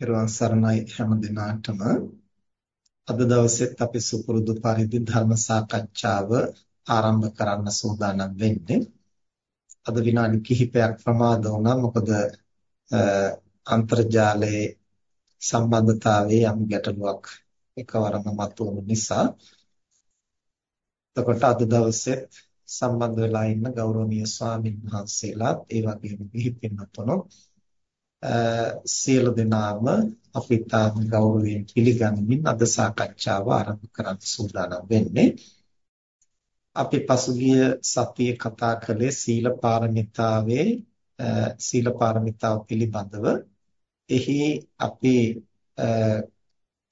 පෙරවන් සරණයි හැම දිනාටම. අද දවසෙත් අපි සුපුරුදු පරිදි ධර්ම සාකච්ඡාව ආරම්භ කරන්න සූදානම් වෙන්නේ. අද විනාඩි කිහිපයක් ප්‍රමාද වුණා. මොකද අන්තර්ජාලයේ සම්බන්ධතාවයේ යම් ගැටලුවක් එකවරම මතුවුණු නිසා. එතකොට අද දවසෙත් සම්බන්ධ වෙලා ඉන්න ගෞරවනීය ස්වාමින් වහන්සේලාත් ඒ වගේම ගිහි පින්වත්තුනොත් සියලු දෙනාම අපි තාම ගෞරවයෙන් පිළිගනිමින් අද සාකච්ඡාව ආරම්භ කරන්න සූදානම් වෙන්නේ. අපි පසුගිය සතියේ කතා කළේ සීල පාරමිතාවේ සීල පාරමිතාව පිළිබඳව. එහි අපි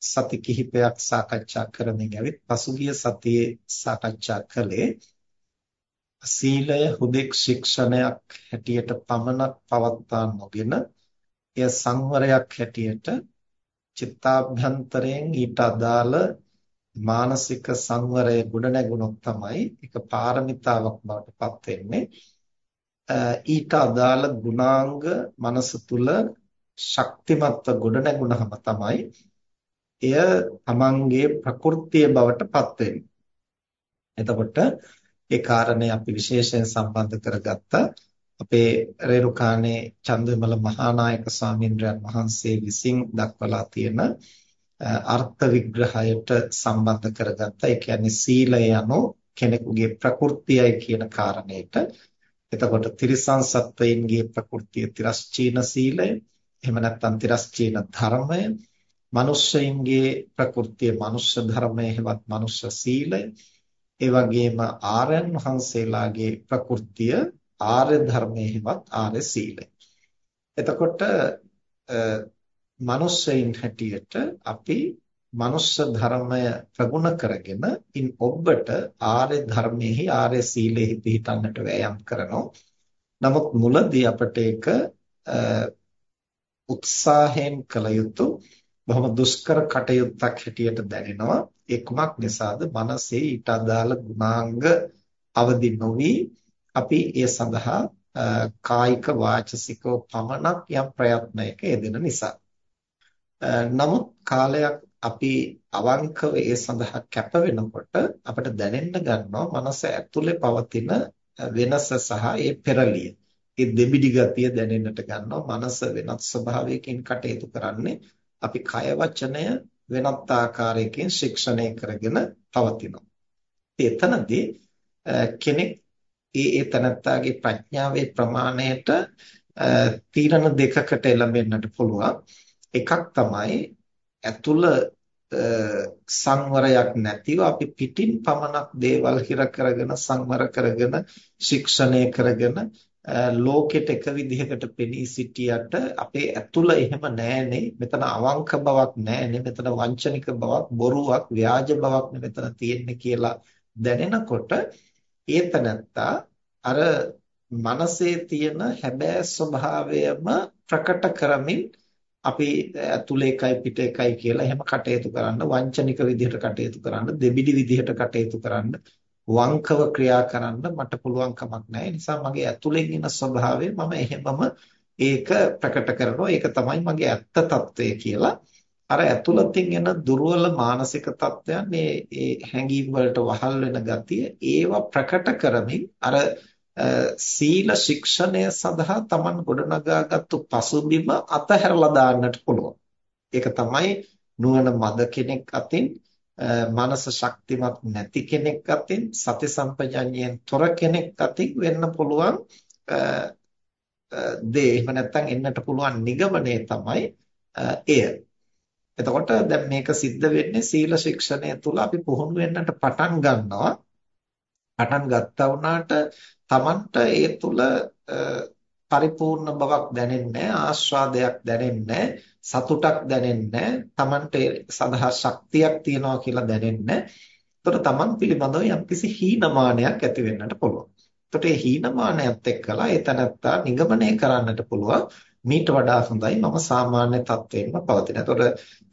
සති කිහිපයක් සාකච්ඡා කරමින් ඇවිත් පසුගිය සතියේ සාකච්ඡා කළේ සීලය හුදෙක් ශික්ෂණයක් හැටියට පමණක් පවත්වා නොගෙන එය සංවරයක් හැටියට චිත්තාභ්‍යන්තරයෙන් ඊට අදාළ මානසික සංවරය ගොඩනැගුණොත් තමයි ඒක පාරමිතාවක් බවට පත් වෙන්නේ. ඊට අදාළ ගුණාංග මනස තුල ශක්තිමත්ව ගොඩනැගුණහම තමයි එය තමන්ගේ ප්‍රകൃතිය බවට පත් වෙන්නේ. එතකොට ඒ කාරණේ අපි විශේෂයෙන් සම්බන්ධ කරගත්තා. අපේ රේරුකානේ චන්දවිමල මහානායක ස්වාමින්ද්‍රයන් වහන්සේ විසින් දක්වලා තියෙන අර්ථ විග්‍රහයට සම්බන්ධ කරගත්ත ඒ කියන්නේ සීලය යනු කෙනෙකුගේ ප්‍රകൃතියයි කියන කාරණේට එතකොට තිරිසන් සත්වයින්ගේ ප්‍රകൃතිය තිරස්චීන සීලය එහෙම නැත්නම් තිරස්චීන ධර්මය. මිනිස්සයින්ගේ ප්‍රകൃතිය මනුෂ්‍ය ධර්මය හෙවත් මනුෂ්‍ය සීලය. ඒ වගේම ආරයන් වහන්සේලාගේ ප්‍රകൃතිය ආර්ය ධර්මයේවත් ආර්ය සීලය. එතකොට මනුස්සයින් හැටියට අපි මනුස්ස ධර්මය ප්‍රගුණ කරගෙන ඉන් ඔබට ආර්ය ධර්මයේහි ආර්ය සීලෙහි පිහිටන්නට වෑයම් කරනවා. නමුත් මුලදී අපට ඒක උත්සාහයෙන් කළ යුතු බොහොම දුෂ්කර කටයුත්තක් හැටියට දැනෙනවා. ඒ කුමක් නිසාද? මනසේ ඊට අදාළ ගුණාංග අවදි නොවි අපි ඒ සඳහා කායික වාචසිකව පමණක් යම් ප්‍රයත්නයක යෙදෙන නිසා. නමුත් කාලයක් අපි අවංකව ඒ සඳහා කැප වෙනකොට අපිට දැනෙන්න ගන්නවා මනස ඇතුලේ පවතින වෙනස සහ ඒ පෙරලිය. ඒ දෙබිඩි ගතිය දැනෙන්නට ගන්නවා. මනස වෙනත් ස්වභාවයකින් කටයුතු කරන්නේ අපි කය වචනය වෙනත් ආකාරයකින් ශික්ෂණය කරගෙන පවතිනවා. එතනදී කෙනෙක් ඒ ඒ තනත්තාගේ ප්‍රඥාවේ ප්‍රමාණයට තීරණ දෙකකට එළඹෙන්නට පුළුවන්. එකක් තමයි ඇතුළ සංවරයක් නැතිව අපි පිටින් පමණක් දේවල් හිර කරගෙන සංවර කරගෙන ශික්ෂණය කරගෙන ලෝකෙට එක විදිහකට පෙනී සිටියට අපේ ඇතුළ එහෙම නැහැනේ මෙතන අවංක බවක් නැහැනේ මෙතන වංචනික බවක් බොරුවක් ව්‍යාජ බවක් මෙතන තියෙන්නේ කියලා දැනෙනකොට ඒතනත්තා අර මනසේ තියෙන හැබෑ ස්වභාවයම ප්‍රකට කරමින් අපි ඇතුලේ එකයි පිට එකයි කියලා එහෙම කටයුතු කරන්න වංචනික විදිහට කටයුතු කරන්න දෙබිඩි විදිහට කටයුතු කරන්න වංකව ක්‍රියා කරන්න මට පුළුවන් කමක් නැහැ. නිසා මගේ ඇතුලෙන් එන ස්වභාවය මම එහෙමම ඒක ප්‍රකට කරනවා. ඒක තමයි මගේ ඇත්ත తත්වය කියලා. අර ඇතුළතින් එන දුර්වල මානසික තත්ත්වයන් මේ ඒ හැඟීම් වලට වහල් වෙන ගතිය ඒවා ප්‍රකට කරමින් අර සීල ශික්ෂණය සඳහා Taman ගොඩනගාගත්තු පසුබිම අතහැරලා දාන්නට පුළුවන්. ඒක තමයි නුවණ මද කෙනෙක් අතින් මනස ශක්තිමත් නැති කෙනෙක් අතින් සති සම්පජඤ්ඤයෙන් තොර කෙනෙක් අතින් වෙන්න පුළුවන් දේ එහෙම නැත්නම් එන්නට පුළුවන් නිගමනය තමයි එය. එතකොට දැන් මේක සිද්ධ වෙන්නේ සීල ශික්ෂණය තුළ අපි පුහුණු වෙන්නට පටන් ගන්නවා. පටන් ගත්තා වුණාට Tamanට ඒ තුළ පරිපූර්ණ බවක් දැනෙන්නේ ආස්වාදයක් දැනෙන්නේ සතුටක් දැනෙන්නේ Tamanට සඳහා ශක්තියක් තියනවා කියලා දැනෙන්නේ එතකොට Taman පිළිබඳව යම්කිසි හීනමානයක් ඇති වෙන්නට පුළුවන්. එතකොට මේ හීනමානයත් එක්කලා ඒ තනත්තා නිගමනය කරන්නට පුළුවන් මීට වඩා හොඳයි මම සාමාන්‍ය තත්වයෙන්ම පවතින. එතකොට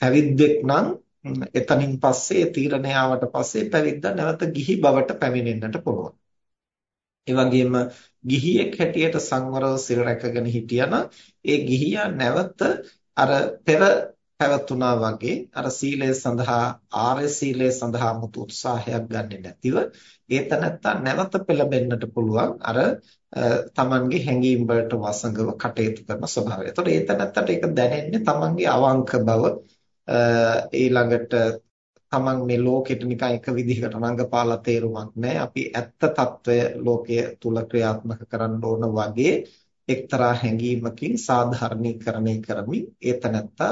පැවිද්දෙක් නම් එතනින් පස්සේ තීරණය ආවට පස්සේ පැවිද්දා නැවත ගිහි බවට පැමිණෙන්නට පුළුවන්. ඒ වගේම ගිහියෙක් හැටියට සංවරව සිල් රැකගෙන හිටියනම් ඒ ගිහියා නැවත අර පෙර පැවතුනා වගේ අර සීලය සඳහා ආර්ය සීලය සඳහා මුතු උත්සාහයක් ගන්නෙ නැතිව ඒ තනත්තා නැවත පෙළඹෙන්නට පුළුවන් අර තමන්ගේ හැඟීම් වලට වසඟව කටයුතු කරන ස්වභාවය. ඒතකොට ඒ තනත්තාට ඒක දැනෙන්නේ තමන්ගේ අවංක බව ඊළඟට තමන් මේ ලෝකෙට නිකන් එක විදිහකට රඟපාලා තේරුමක් නැහැ. අපි ඇත්ත తত্ত্বය ලෝකයේ තුල ක්‍රියාත්මක කරන්න ඕන වගේ එක්තරා හැඟීමකින් සාධාරණීකරණය කරමින් ඒතනත්තා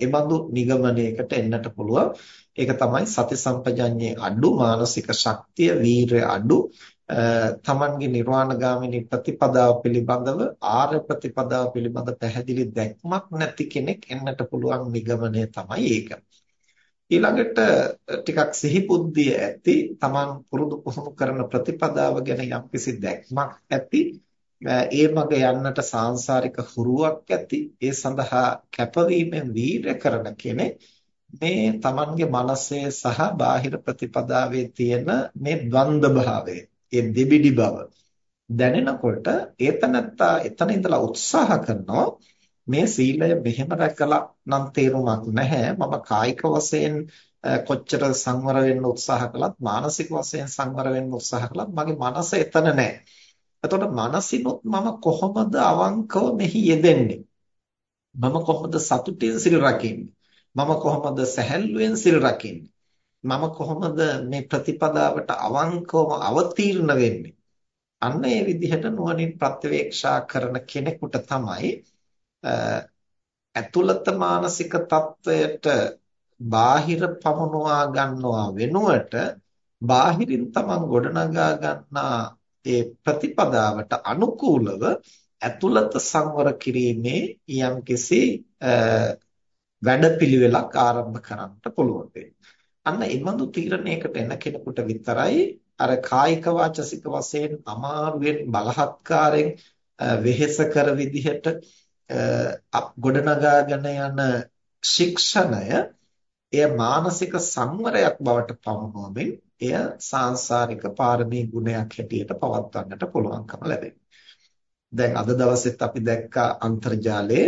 එබඳු නිගමනයකට එන්නට පුළුවන්. ඒක තමයි සති සම්පජඤ්ඤේ අඩු මානසික ශක්තිය, වීරය අඩු තමන්ගේ නිර්වාණගාමිනී ප්‍රතිපදාව පිළිබඳව ආර්ය ප්‍රතිපදාව පිළිබඳ පැහැදිලි දැක්මක් නැති කෙනෙක් එන්නට පුළුවන් නිගමනය තමයි ඒක. ඊළඟට ටිකක් සිහිබුද්ධිය ඇති තමන් පුරුදු පුහුණු කරන ප්‍රතිපදාව ගැන යම්කිසි දැක්මක් ඇති ඒ මග යන්නට සාංශාරික හුරුවක් ඇති. ඒ සඳහා කැපවීමෙන් වීරය කරන කෙනෙක් මේ තමන්ගේ මනසේ සහ බාහිර ප්‍රතිපදාවේ තියෙන මේ ද්වන්ද භාවය ඒ දෙබිඩි බව දැනෙනකොට ඒතනත්තා එතන ඉඳලා උත්සාහ කරනවා මේ සීලය මෙහෙම රැකලා නම් තේරුමක් නැහැ. මම කායික වශයෙන් කොච්චර සංවර වෙන්න උත්සාහ කළත් මානසික වශයෙන් සංවර වෙන්න උත්සාහ කළත් මගේ මනස එතන නැහැ එතකොට මනසිනුත් මම කොහොමද අවංකව මෙහි යෙදෙන්නේ? මම කොහොමද සතුටින් සිල් රකින්නේ? මම කොහොමද සැහැල්ලුවෙන් සිල් රකින්නේ? මම කොහොමද මේ ප්‍රතිපදාවට අවංකවම අවතීර්ණ වෙන්නේ? අන්න ඒ විදිහට නුවණින් ප්‍රත්‍යවේක්ෂා කරන කෙනෙකුට තමයි ඇතුළත මානසික තත්වයට බාහිර පමුණවා ගන්නවා වෙනුවට බාහිරින් තමන් ගොඩනගා ගන්නා ඒ ප්‍රතිපදාවට අනුකූලව ඇතුළත සංවර කිරීමේ යම්කිසි වැඩපිළිවෙලක් ආරම්භ කරන්නට පුළුවන් අන්න ඒ බඳු තීරණයකට එන කෙනෙකුට විතරයි අර කායික වාචසික වශයෙන් අමාරුවෙන් බලහත්කාරයෙන් වෙහෙස කර විදිහට ගොඩනගාගෙන යන ශික්ෂණය එය මානසික සංවරයක් බවට පමුණුවමින් එය සාංශාරික පාරමී ගුණයක් හැටියට පවත්වන්නට පුළුවන්කම ලැබෙනවා. දැන් අද දවසෙත් අපි දැක්ක අන්තර්ජාලයේ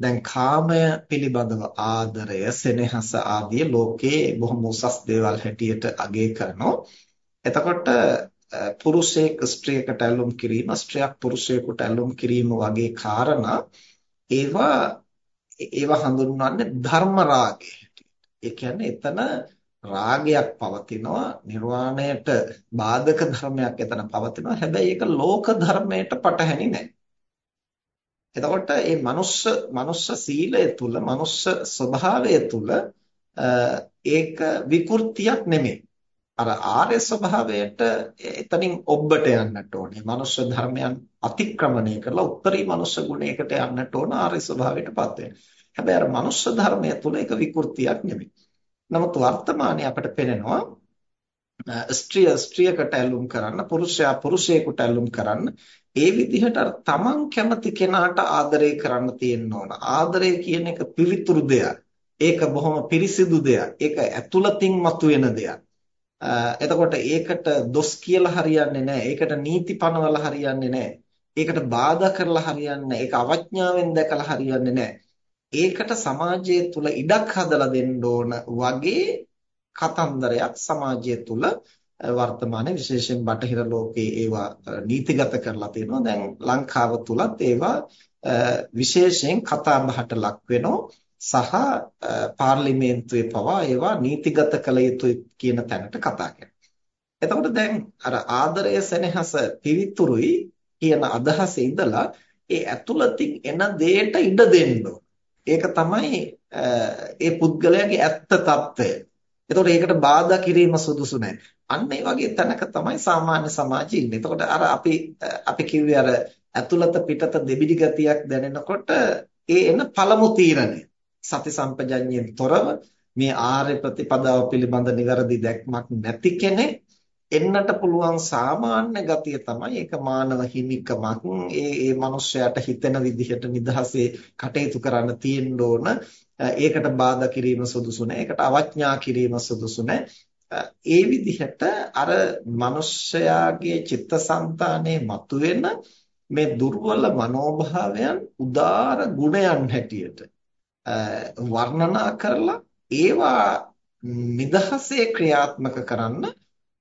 දැන් කාමය පිළිබඳව ආදරය සෙනෙහස ආදී ලෝකේ බොහොම උසස් දේවල් හැටියට අගය කරනවා. එතකොට පුරුෂයෙක් ස්ත්‍රියකට ඇලුම් කිරීම ස්ත්‍රියක් පුරුෂයෙකුට ඇලුම් කිරීම වගේ කාරණා ඒවා ඒවා හඳුන්වන්නේ ධර්ම රාගය ඒ කියන්නේ එතන රාගයක් පවතිනවා නිර්වාණයට බාධක ධර්මයක් එතන පවතිනවා. හැබැයි ඒක ලෝක ධර්මයට පටහැනි නැහැ එතකොට මේ මනුස්ස මනුස්ස සීලය තුල මනුස්ස ස්වභාවය තුල ඒක විකෘතියක් නෙමෙයි. අර ආර්ය ස්වභාවයට එතනින් ඔබට යන්නට ඕනේ මනුස්ස ධර්මයන් අතික්‍රමණය කරලා උත්තරී මනුස්ස ගුණයකට යන්නට ඕන ආර්ය ස්වභාවයටපත් වෙන්න හැබැයි අර මනුෂ්‍ය ධර්මය තුළ ඒක විකෘතියක් නෙමෙයි. නමුත් වර්තමානයේ අපිට පේනවා ස්ත්‍රිය ස්ත්‍රියකට ඇලුම් කරන්න, පුරුෂයා පුරුෂයෙකුට ඇලුම් කරන්න, ඒ විදිහට තමන් කැමති කෙනාට ආදරය කරන්න තියෙන්න ඕන. ආදරය කියන එක පිවිතුරු දෙයක්. ඒක බොහොම පිරිසිදු දෙයක්. ඒක ඇතුළතින් මතුවෙන දෙයක්. එතකොට ඒකට දොස් කියලා හරියන්නේ නැහැ. ඒකට නීති පනවලා හරියන්නේ නැහැ. ඒකට බාධා කරලා හරියන්නේ නැහැ. ඒක අවඥාවෙන් දැකලා හරියන්නේ නැහැ. ඒකට සමාජය තුල ඉඩක් හදලා දෙන්න ඕන වගේ කතන්දරයක් සමාජය තුල වර්තමානයේ විශේෂයෙන් බටහිර ලෝකයේ ඒවා නීතිගත කරලා තියෙනවා. දැන් ලංකාව තුලත් ඒවා විශේෂයෙන් කතා බහට ලක් වෙනවා. සහ පාර්ලිමේන්තුවේ පවා ඒවා නීතිගත කළ යුතුයි කියන තැනට කතා කරනවා. එතකොට දැන් අර ආදරය සෙනෙහස පිවිතුරුයි කියන අදහසේ ඉඳලා ඒ ඇතුළතින් එන දෙයට ඉඩ දෙන්න ඒක තමයි ඒ පුද්ගලයාගේ ඇත්ත తত্ত্বය. එතකොට ඒකට බාධා කිරීම සුදුසු නැහැ. අන්න ඒ වගේ තැනක තමයි සාමාන්‍ය සමාජය ඉන්නේ. එතකොට අර අපි අපි කිව්වේ අර ඇතුළත පිටත දෙබිඩි ගතියක් දැනෙනකොට ඒ එන පළමු තීරණය සති සම්පජඤ්ඤයෙන් තොරව මේ ආර්ය ප්‍රතිපදාව පිළිබඳ නිවැරදි දැක්මක් නැති කෙනෙක් එන්නට පුළුවන් සාමාන්‍ය ගතිය තමයි ඒක මානව හිමිකමක්. ඒ ඒ මනුස්සයාට හිතෙන විදිහට නිදහසේ කටයුතු කරන්න තියෙන්න ඕන. ඒකට බාධා කිරීම සුදුසු නැහැ ඒකට අවඥා කිරීම සුදුසු ඒ විදිහට අර මනුස්සයාගේ චිත්තසංතානයේ මතුවෙන මේ දුර්වල මනෝභාවයන් උදාර ගුණයන් හැටියට වර්ණනා කරලා ඒවා නිදහසේ ක්‍රියාත්මක කරන්න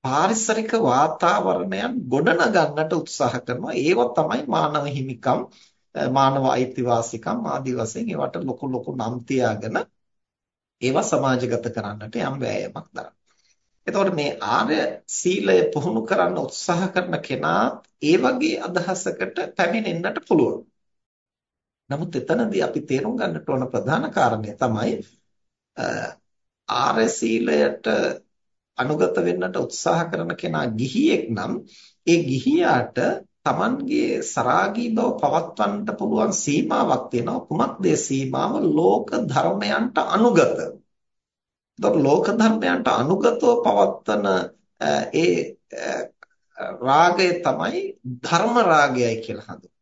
පාරිසරික වාතාවරණයන් ගොඩනගන්නට උත්සාහ කරනවා ඒව තමයි මානව හිමිකම් මානව අයිතිවාසිකම් ආදි වශයෙන් ඒවට ලොකු ලොකු නම් තියාගෙන ඒවා සමාජගත කරන්නට යම් වෑයමක් දරනවා. එතකොට මේ ආර්ය සීලය පුහුණු කරන්න උත්සාහ කරන කෙනා ඒ වගේ අදහසකට පැමිණෙන්නට පුළුවන්. නමුත් එතනදී අපි තේරුම් ගන්නට ඕන ප්‍රධාන කාරණය තමයි ආර්ය සීලයට අනුගත වෙන්නට උත්සාහ කරන කෙනා ගිහියෙක් නම් ඒ ගිහියාට Tamanගේ සරාගී බව පවත්වන්නට පුළුවන් සීමාවක් තියෙනවා කුමක්ද ඒ සීමාව ලෝක ධර්මයන්ට අනුගත. එතකොට ලෝක ධර්මයන්ට අනුගතව පවත්වන ඒ රාගය තමයි ධර්ම රාගයයි කියලා හඳුන්වන්නේ.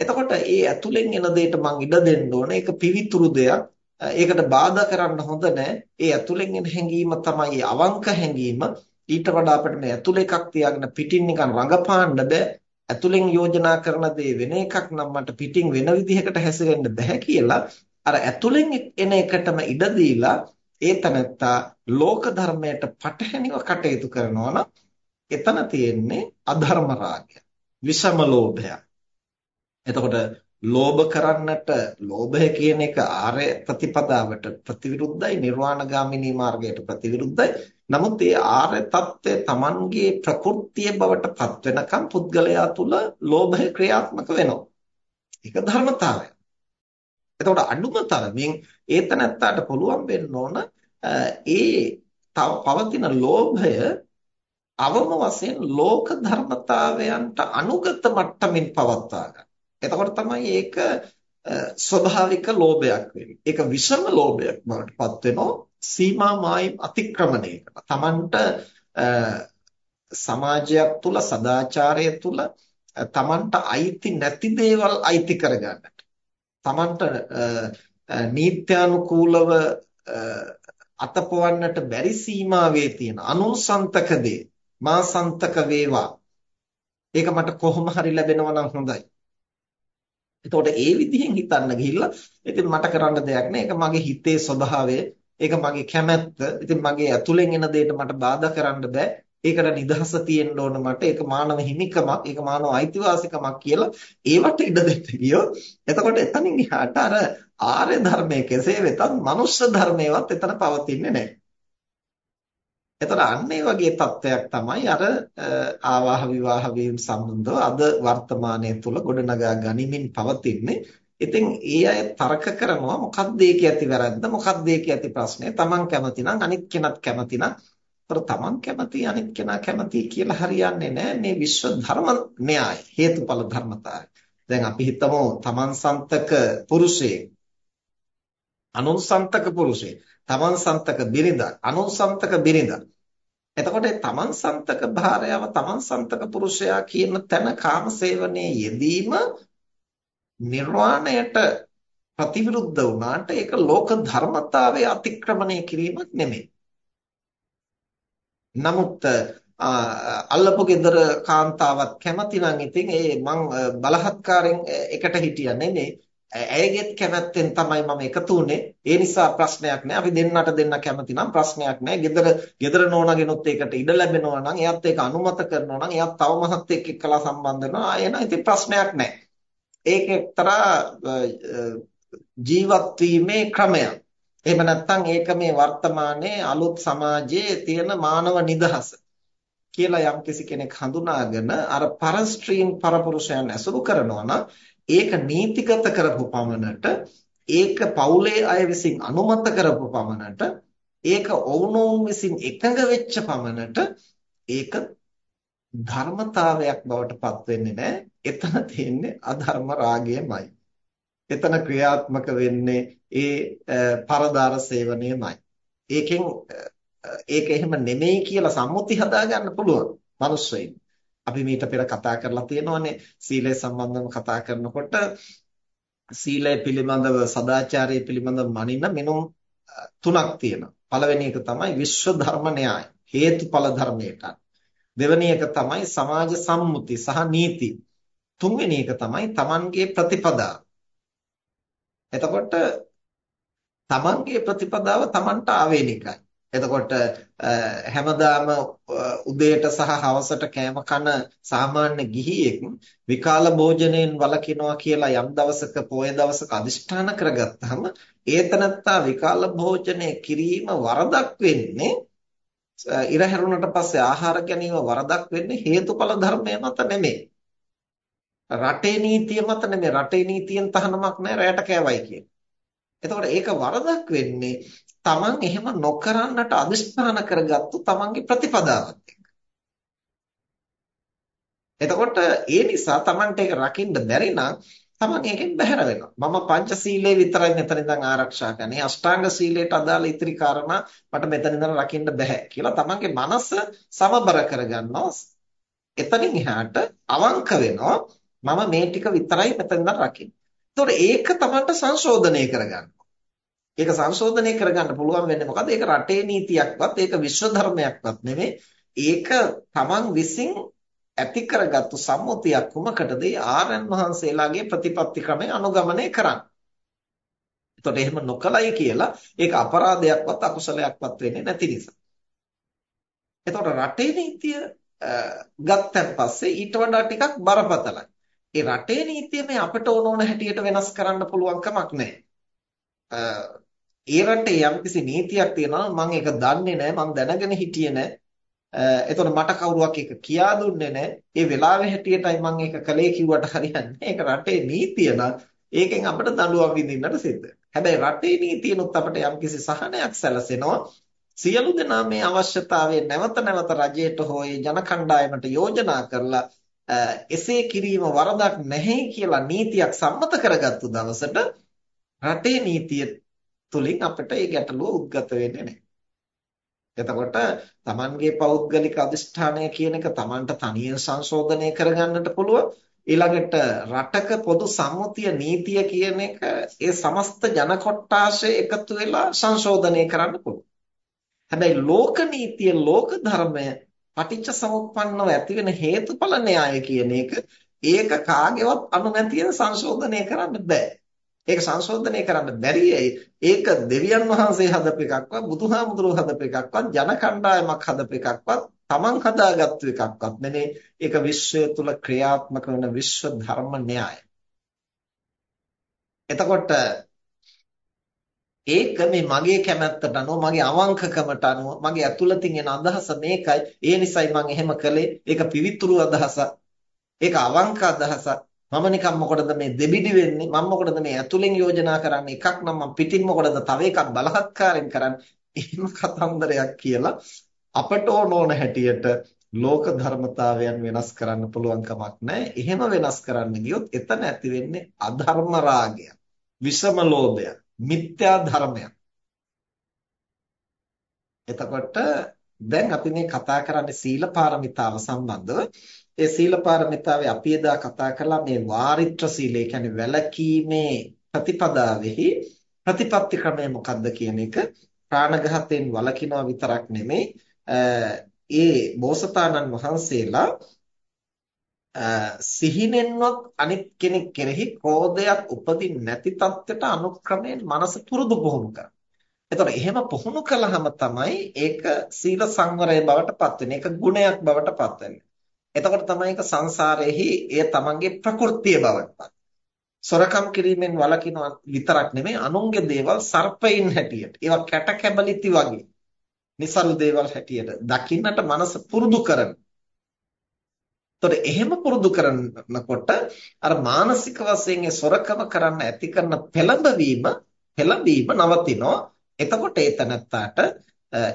එතකොට ඒ ඇතුලෙන් එන දෙයට මං ඉඩ දෙන්න ඕනේ. ඒක පිවිතුරු දෙයක්. ඒකට බාධා කරන්න හොඳ නැහැ. ඒ ඇතුලෙන් එන හැඟීම තමයි අවංක හැඟීම. ඊට වඩා අපිට මේ ඇතුල එකක් තියාගෙන පිටින් නිකන් රඟපාන්න බෑ. ඇතුලෙන් යෝජනා කරන දේ වෙන එකක් නම් මට පිටින් වෙන විදිහකට හැසිරෙන්න බෑ කියලා අර ඇතුලෙන් එන එකටම ඉඩ දීලා ඒ තනත්තා ලෝක ධර්මයට පටහැනිව කටයුතු කරනවා නම් එතන තියෙන්නේ අධර්ම රාගය. විෂම ලෝභය. එතකොට ලෝභ කරන්නට ලෝභය කියන එක ආර්ය ප්‍රතිපදාවට ප්‍රතිවිරුද්ධයි නිර්වාණගාමිනී මාර්ගයට ප්‍රතිවිරුද්ධයි. නමුත් ඒ ආර්ය తත්වය Tamanගේ ප්‍රകൃතිය බවට පත් වෙනකම් පුද්ගලයා තුල ලෝභය ක්‍රියාත්මක වෙනවා. ඒක ධර්මතාවය. එතකොට අඩුම තරමින් ඒතනත්තාට පුළුවන් වෙන්න ඕන ඒ පවතින ලෝභය අවම වශයෙන් ලෝක ධර්මතාවයන්ට අනුගත මට්ටමින් පවත්වා ගන්න. එතකොට තමයි ඒක ස්වභාවික ලෝභයක් වෙන්නේ. ඒක විෂම ලෝභයක් බවට පත් වෙනවා සීමා මායිම් අතික්‍රමණයකට. Tamanට සමාජයක් තුල සදාචාරය තුල Tamanට අයිති නැති දේවල් අයිති කරගන්නට. Tamanට නීත්‍යානුකූලව අතපවන්නට බැරි සීමාවේ තියෙන අනුසන්තක දේ මා සන්තක වේවා. ඒක මට කොහොම හරි ලැබෙනවා නම් හොඳයි. එතකොට ඒ විදිහෙන් හිතන්න ගිහිල්ලා ඉතින් මට කරන්න දෙයක් නෑ. ඒක මගේ හිතේ ස්වභාවය. ඒක මගේ කැමැත්ත. ඉතින් මගේ ඇතුලෙන් එන දෙයට මට බාධා කරන්න බෑ. ඒකට නිදහස තියෙන්න ඕන මට. ඒක මානව හිමිකමක්. ඒක මානව අයිතිවාසිකමක් කියලා ඒවට ඉඩ දෙන්න ගියොත් එතකොට එතනින් එහාට අර ආර්ය ධර්මයේ කෙසේ වෙතත් මනුෂ්‍ය ධර්මයවත් එතන පවතින්නේ නැහැ. එතකොට අන්න ඒ වගේ තත්ත්වයක් තමයි අර ආවාහ විවාහ වීම සම්බන්ධව අද වර්තමානයේ තුල ගොඩනගා ගනිමින් පවතින්නේ. ඉතින් ඒ අය තර්ක කරනවා මොකක්ද ඒකේ ඇති වැරද්ද මොකක්ද ඒකේ ඇති ප්‍රශ්නේ Taman කැමති නම් අනිත් කෙනත් කැමති නම් ඒතර Taman කැමති අනිත් කෙනා කැමති කියලා හරියන්නේ නැහැ මේ විශ්ව ධර්ම න්‍යාය හේතුඵල ධර්මතාවය. දැන් අපි හිතමු Taman සන්තක පුරුෂයෙක් අනුසන්තක පුරුෂයෙක් තමන් සන්තක බිරිඳ අනුසන්තක බිරිඳ එතකොට තමන් සන්තක භාර්යාව තමන් සන්තක පුරුෂයා කියන තැන කාමසේවනයේ යෙදීම නිර්වාණයට ප්‍රතිවිරුද්ධ වුණාට ඒක ලෝක ධර්මතාවයේ අතික්‍රමණය කිරීමක් නෙමෙයි. නමුත් අල්ලපු ගෙදර කාන්තාවත් කැමති නම් ඉතින් ඒ මං බලහත්කාරයෙන් එකට හිටියා නෙමෙයි ඇයගෙත් කැමැත්තෙන් තමයි මම එකතු වුනේ. ඒ නිසා ප්‍රශ්නයක් නෑ. අපි දෙන්නට දෙන්න කැමති නම් ප්‍රශ්නයක් නෑ. ගෙදර ගෙදර නෝනාගෙනුත් ඒකට ඉඩ ලැබෙනවා නම් එයත් ඒක අනුමත කරනවා නම් එයත් තව මහත් එක්කලා සම්බන්ධ වෙනවා. එන ඉතින් ප්‍රශ්නයක් නෑ. ඒක එක්තරා ජීවත් වීමේ ක්‍රමයක්. එහෙම නැත්නම් ඒක මේ වර්තමානයේ අලුත් සමාජයේ තියෙන මානව නිදහස කියලා යම්කිසි කෙනෙක් හඳුනාගෙන අර පරස්ත්‍රීන් පරපුරුෂයන් ඇසුරු කරනවා නම් ඒක නීතිගත කරපු පමණට ඒක පවුලේ අය විසින් අනුමත කරපු පමණට ඒක ඔවුනොවුන් විසින් එකඟ වෙච්ච පමණට ඒක ධර්මතාවයක් බවට පත් වෙන්නේ නැහැ. එතන තියෙන්නේ අධර්ම රාගයමයි. එතන ක්‍රියාත්මක වෙන්නේ ඒ පරදාර සේවනයමයි. ඒකෙන් ඒක එහෙම නෙමෙයි කියලා සම්මුති හදාගන්න පුළුවන්. මිනිස්සෙයින්. අපි මීට පෙර කතා කරලා තියෙනවානේ සීලය සම්බන්ධව කතා කරනකොට සීලය පිළිබඳව සදාචාරය පිළිබඳව මනින්න මෙනුම් තුනක් තියෙනවා. පළවෙනි එක තමයි විශ්ව ධර්ම න්‍යාය හේතුඵල ධර්මයට. දෙවෙනි එක තමයි සමාජ සම්මුති සහ නීති. තුන්වෙනි එක තමයි Tamanගේ ප්‍රතිපදාව. එතකොට Tamanගේ ප්‍රතිපදාව Tamanට ආවේනිකයි. එතකොට හැමදාම උදේට සහ හවසට කෑම කන සාමාන්‍ය ගිහියෙක් විකාල භෝජනයෙන් වළකිනවා කියලා යම් දවසක පොය දවසක අදිෂ්ඨාන කරගත්තාම ඒතනත්තා විකාල භෝජනය කිරීම වරදක් වෙන්නේ ඉර හැරුණට පස්සේ ආහාර ගැනීම වරදක් වෙන්නේ හේතුඵල ධර්මය මත නෙමෙයි. රටේ නීතිය මත නෙමෙයි. රටේ නීතියෙන් තහනමක් නැහැ රැයට කෑවයි කියන. එතකොට ඒක වරදක් වෙන්නේ Taman එහෙම නොකරන්නට අදිස්ථාන කරගත්තු Tamanගේ ප්‍රතිපදාවත් එතකොට ඒ නිසා Tamanට ඒක රකින්න බැරි නම් තමන් ඒකෙන් බැහැර වෙනවා. මම පංචශීලයේ විතරයි මෙතන ඉඳන් ආරක්ෂා කරන්නේ. අෂ්ටාංග සීලයට අදාළ ඉතිරි කාරණා මට මෙතන ඉඳන් රකින්න බෑ කියලා තමන්ගේ මනස සමබර කරගන්නවා. එතනින් එහාට අවංක වෙනවා මම මේ ටික විතරයි මෙතන ඉඳන් රකින්නේ. එතකොට ඒක තමන්ට සංශෝධනය කරගන්න. ඒක සංශෝධනය කරගන්න පුළුවන් වෙන්නේ මොකද? ඒක රටේ නීතියක්වත් ඒක විශ්ව ධර්මයක්වත් නෙමෙයි. ඒක තමන් විසින් ඇති කරගත්තු සම්මුතියක් කුමකටද ආරයන් වහන්සේලාගේ ප්‍රතිපත්ති ක්‍රමය අනුගමනය කරන්නේ. එතකොට එහෙම නොකලයි කියලා ඒක අපරාධයක්වත් අකුසලයක්වත් වෙන්නේ නැති නිසා. එතකොට රටේ නීතිය ගත්තන් පස්සේ ඊට වඩා ටිකක් බරපතලයි. ඒ රටේ නීතිය මේ අපට ඕන ඕන හැටියට වෙනස් කරන්න පුළුවන් කමක් නැහැ. ඒ රටේ යම්කිසි නීතියක් තියෙනවා මම ඒක දන්නේ නැහැ මම දැනගෙන හිටියේ නැහැ එතකොට මට කවුරුවක් ඒක කියා දුන්නේ නැහැ. ඒ වෙලාවේ හැටියටයි මම ඒක කළේ කිව්වට හරියන්නේ. ඒක රටේ නීතිය නම් ඒකෙන් අපිට දඬුවම් විඳින්නට සිද්ධ හැබැයි රටේ නීතියනොත් අපිට යම්කිසි සහනයක් සැලසෙනවා. සියලු දෙනා මේ අවශ්‍යතාවය නැවත නැවත රජයට හෝ ජන කණ්ඩායමට යෝජනා කරලා එසේ කිරීම වරදක් නැහැ කියලා නීතියක් සම්මත කරගත්තු දවසට රටේ නීතිය තුලින් අපිට ඒ ගැටලුව උද්ගත වෙන්නේ නැහැ. එතකොට Tamanගේ පෞද්ගලික අදිෂ්ඨානය කියන එක Tamanට තනියෙන් සංශෝධනය කරගන්නට පුළුවන්. ඊළඟට රටක පොදු සම්මුතිය නීතිය කියන එක ඒ සමස්ත ජන කොට්ටාශය එකතු වෙලා සංශෝධනය කරන්න පුළුවන්. හැබැයි ලෝක නීතිය ලෝක ධර්මය පටිච්ච සමුප්පන්නව ඇති වෙන හේතුඵල න්‍යාය කියන එක ඒක කාගේවත් අනුමැතියෙන් සංශෝධනය කරන්න බෑ. ඒක සංශෝධනය කරන්න බැරි ඒක දෙවියන් වහන්සේ හදපු එකක්වත් බුදුහාමුදුරුවෝ හදපු එකක්වත් ජන කණ්ඩායමක් හදපු එකක්වත් තමන් හදාගත්තු එකක්වත් නෙමෙයි ඒක විශ්වය තුල ක්‍රියාත්මක වෙන විශ්ව ධර්ම න්‍යාය. එතකොට ඒක මේ මගේ කැමැත්තට අනුව මගේ අවංකකමට අනුව මගේ ඇතුළතින් එන අදහස මේකයි. ඒ නිසයි මම එහෙම කළේ. ඒක පිවිතුරු අදහසක්. ඒක අවංක අදහසක්. මම නිකන් මොකටද මේ දෙබිඩි වෙන්නේ මම මොකටද මේ ඇතුලෙන් යෝජනා කරන්නේ එකක් නම් මම පිටින් මොකටද තව එකක් බලහත්කාරයෙන් කරන්නේ එහෙම කතන්දරයක් කියලා අපට ඕන ඕන හැටියට ලෝක ධර්මතාවයන් වෙනස් කරන්න පුළුවන් කමක් නැහැ. එහෙම වෙනස් කරන්න ගියොත් එතන ඇති වෙන්නේ අධර්ම රාගය, විෂම ලෝභය, මිත්‍යා ධර්මයක්. එතකොට දැන් අපි මේ කතා කරන්නේ සීල පාරමිතාව සම්බන්ධව. ඒ සීල පාරමිතාවේ අපි එදා කතා කළා මේ වාරිත්‍ර සීලය කියන්නේ වැළකීමේ ප්‍රතිපදාවෙහි ප්‍රතිපත්ති ක්‍රමය මොකක්ද කියන එක ප්‍රාණඝාතයෙන් වළකිනවා විතරක් නෙමෙයි ඒ බෝසතාණන් වහන්සේලා සිහිනෙන්වත් අනිත් කෙනෙක් කෙරෙහි ක්‍රෝධයක් උපදින්නේ නැති තත්ත්වයට අනුක්‍රමයෙන් මනස පුරුදු පුහුණු කරනවා. එතකොට එහෙම පුහුණු කළාම තමයි ඒක සීල සංවරය බවට පත් වෙන්නේ. ඒක ගුණයක් බවට පත් වෙන්නේ. එතකොට තමයි ඒක සංසාරයේහි එය තමන්ගේ ප්‍රകൃතිය බවට පත්. සොරකම් කිරීමෙන් වළකිනවා විතරක් නෙමෙයි අනුන්ගේ දේවල් සර්පයින් හැටියට. ඒවා කැට කැබලිති වගේ. નિසරු දේවල් හැටියට දකින්නට මනස පුරුදු කරන. එතකොට එහෙම පුරුදු කරනකොට අර මානසික වශයෙන් ඒ සොරකම කරන්න ඇති කරන පෙළඹවීම පෙළඹීම නවතිනවා. එතකොට ඒ තනත්තාට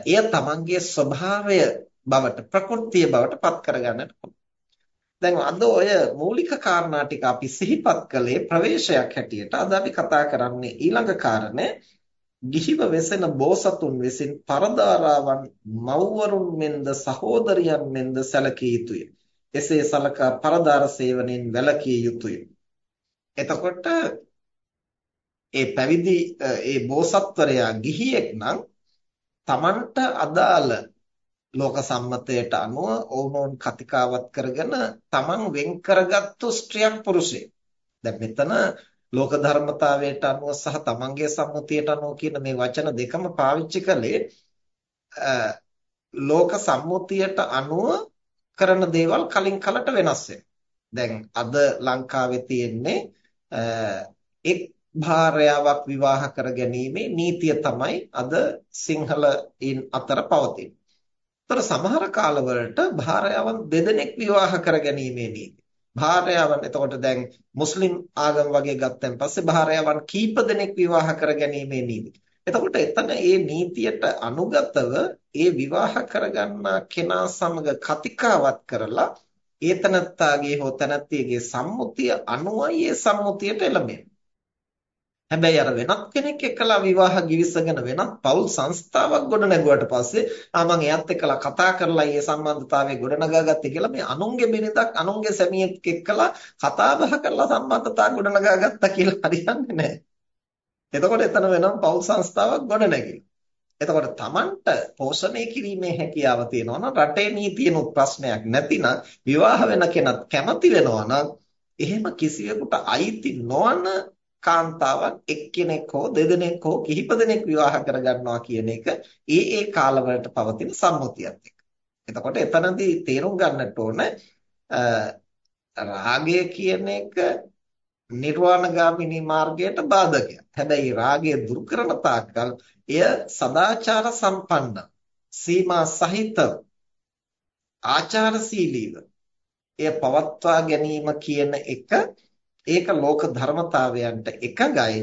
එය තමන්ගේ ස්වභාවය බවට ප්‍රകൃතිය බවට පත් කරගන්නට දැන් අද ඔය මූලික කාරණා ටික අපි සිහිපත් කළේ ප්‍රවේශයක් හැටියට අද අපි කතා කරන්නේ ඊළඟ කාරණේ ගිහිව වෙසෙන බෝසතුන් විසින් පරදාරාවන් මව්වරුන් මෙන්ද සහෝදරියන් මෙන්ද සැලකිය යුතුය. එසේ සලකා පරදාර සේවනයෙන් වැළකී යුතුය. එතකොට ඒ පැවිදි ඒ බෝසත්වරයා ගිහියෙක් නම් තමන්ට අදාළ ලෝක සම්මතයට අනුව ඕනෝන් කතිකාවත් කරගෙන තමන් වෙන් කරගත්තු ස්ත්‍රියක් පුරුෂයෙක්. දැන් මෙතන ලෝක ධර්මතාවයට අනුව සහ තමන්ගේ සම්මුතියට අනුව කියන මේ වචන දෙකම පාවිච්චි කළේ ලෝක සම්මුතියට අනුව කරන දේවල් කලින් කලට වෙනස් දැන් අද ලංකාවේ තියෙන්නේ එක් භාර්යාවක් විවාහ කර ගැනීමේ නීතිය තමයි අද සිංහලයින් අතර පවතින්නේ. ඒතර සමහර කාලවලට භාර්යාවන් දෙදෙනෙක් විවාහ කර ගැනීමේ නීති. භාර්යාවන් එතකොට දැන් මුස්ලිම් ආගම වගේ ගත්තන් පස්සේ භාර්යාවන් කීප දෙනෙක් විවාහ කර ගැනීමේ නීති. එතකොට එතන මේ නීතියට අනුගතව ඒ විවාහ කරගන්නා කෙනා සමග කතිකාවත් කරලා ඒතනත්තාගේ හෝ තනත්තියගේ සම්මුතිය අනුවයි ඒ සම්මුතියට එළඹෙන්නේ. හැබැයි අර වෙනත් කෙනෙක් එක්කලා විවාහ ගිවිසගෙන වෙනත් පෞල් සංස්ථාවක් ගොඩ නැගුවට පස්සේ ආ මම එයත් එක්කලා කතා කරලා මේ සම්බන්ධතාවය ගොඩනගාගත්තේ කියලා මේ අනුන්ගේ බිරිඳක් අනුන්ගේ සැමියෙක් එක්කලා කතා බහ කරලා සම්බන්ධතාව ගොඩනගාගත්තා කියලා හරියන්නේ නැහැ. එතකොට එතන වෙනම පෞල් සංස්ථාවක් ගොඩ නැගිලා. එතකොට Tamanට පෝෂණය කිරීමේ හැකියාව තියෙනවා නම් රටේ නීතියනොත් ප්‍රශ්නයක් නැතිනම් විවාහ වෙන කෙනත් කැමති වෙනවා නම් එහෙම කිසිවෙකුට අයිති නොවන කාන්තාවන් එක්කෙනෙක් හෝ දෙදෙනෙක් හෝ කිහිප දෙනෙක් විවාහ කරගන්නවා කියන එක ඒ ඒ කාලවලට පවතින සම්මුතියත් එක්ක. එතකොට එතනදී තේරුම් ගන්නට ඕන රාගය කියන එක නිර්වාණගාමිනී මාර්ගයට බාධකයක්. හැබැයි රාගය දුරු කරන තාක්කල් එය සදාචාර සම්පන්න සීමා සහිත ආචාරශීලීව එය පවත්වා ගැනීම කියන එක ඒක ලෝක ධර්මතාවයන්ට එකගයි.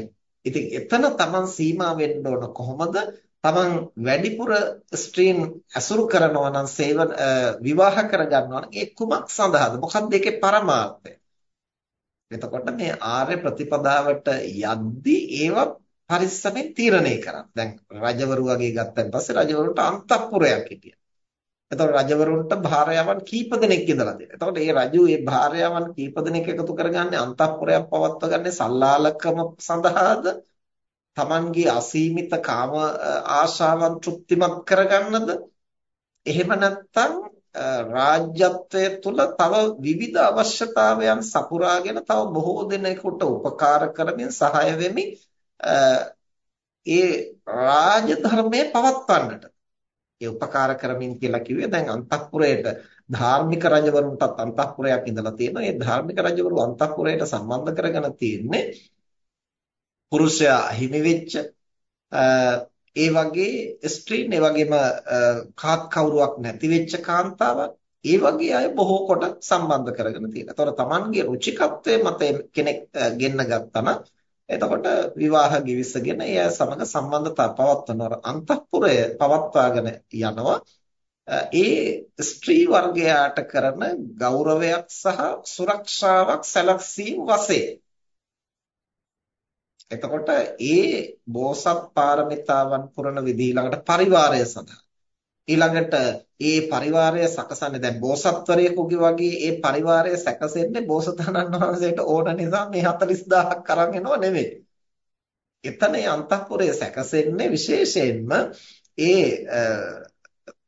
ඉතින් එතන Taman සීමා වෙන්න ඕන කොහොමද? Taman වැඩිපුර ස්ත්‍රීන් ඇසුරු කරනවා නම් සේවන විවාහ කරගන්නවා නම් ඒ කුමක් සඳහාද? මොකක්ද ඒකේ පරමාර්ථය? එතකොට මේ ආර්ය ප්‍රතිපදාවට යද්දී ඒවා පරිස්සමෙන් තීරණය කරන්න. දැන් රජවරු වගේ ගත්තන් පස්සේ රජවරුන්ට අන්තපුරයක් හිටියා. එතකොට රජවරුන්ට භාර්යාවන් කීප දෙනෙක් ඉඳලා තියෙනවා. එතකොට මේ රජු මේ භාර්යාවන් කීප දෙනෙක් එකතු කරගන්නේ අන්තපුරයක් පවත්වාගන්නේ සල්ලාලකම සඳහාද? Tamanගේ අසීමිත කාම ආශාවන් තෘප්තිමත් කරගන්නද? එහෙම නැත්නම් රාජ්‍යත්වය තුළ තව විවිධ අවශ්‍යතාවයන් සපුරාගෙන තව බොහෝ දෙනෙකුට උපකාර කරමින් සහාය වෙමින් ඒ රාජධර්මයේ පවත්වන්නට ඒ උපකාර කරමින් කියලා කිව්වේ දැන් අන්තఃපුරයට ධාර්මික රජවරුන්ටත් අන්තఃපුරයක් ඉඳලා තියෙනවා. ඒ ධාර්මික රජවරු අන්තঃපුරයට සම්බන්ධ කරගෙන තියෙන්නේ පුරුෂයා හිමි වෙච්ච ඒ වගේ ස්ත්‍රීන් ඒ වගේම කාත් කවුරුවක් නැති වෙච්ච කාන්තාවක් ඒ වගේ අය බොහෝ කොට සම්බන්ධ කරගෙන තියෙනවා. ඒතකොට Tamanගේ රුචිකත්වයේ මත කෙනෙක් ගෙන්න ගත්තා නම් එතකොට විවාහ givisගෙන එය සමග සම්බන්ධතා පවත්වනවා. අන්තఃපුරය පවත්වාගෙන යනවා. ඒ ස්ත්‍රී වර්ගයාට කරන ගෞරවයක් සහ සුරක්ෂාවක් සැලසීම් වශයෙන් එතකොට ඒ බෝසත් පාරමිතාවන් පුරන විදිහ ළඟට පරිවාරය සඳහා ඊළඟට ඒ පරිවාරය සකසන්නේ දැන් බෝසත්වරයෙකුගේ වගේ ඒ පරිවාරය සැකසෙන්නේ බෝසතාණන් වහන්සේට ඕන නිසා මේ 40000ක් අරන් එනව නෙමෙයි. එතන ඒ අන්තఃපුරය සැකසෙන්නේ විශේෂයෙන්ම ඒ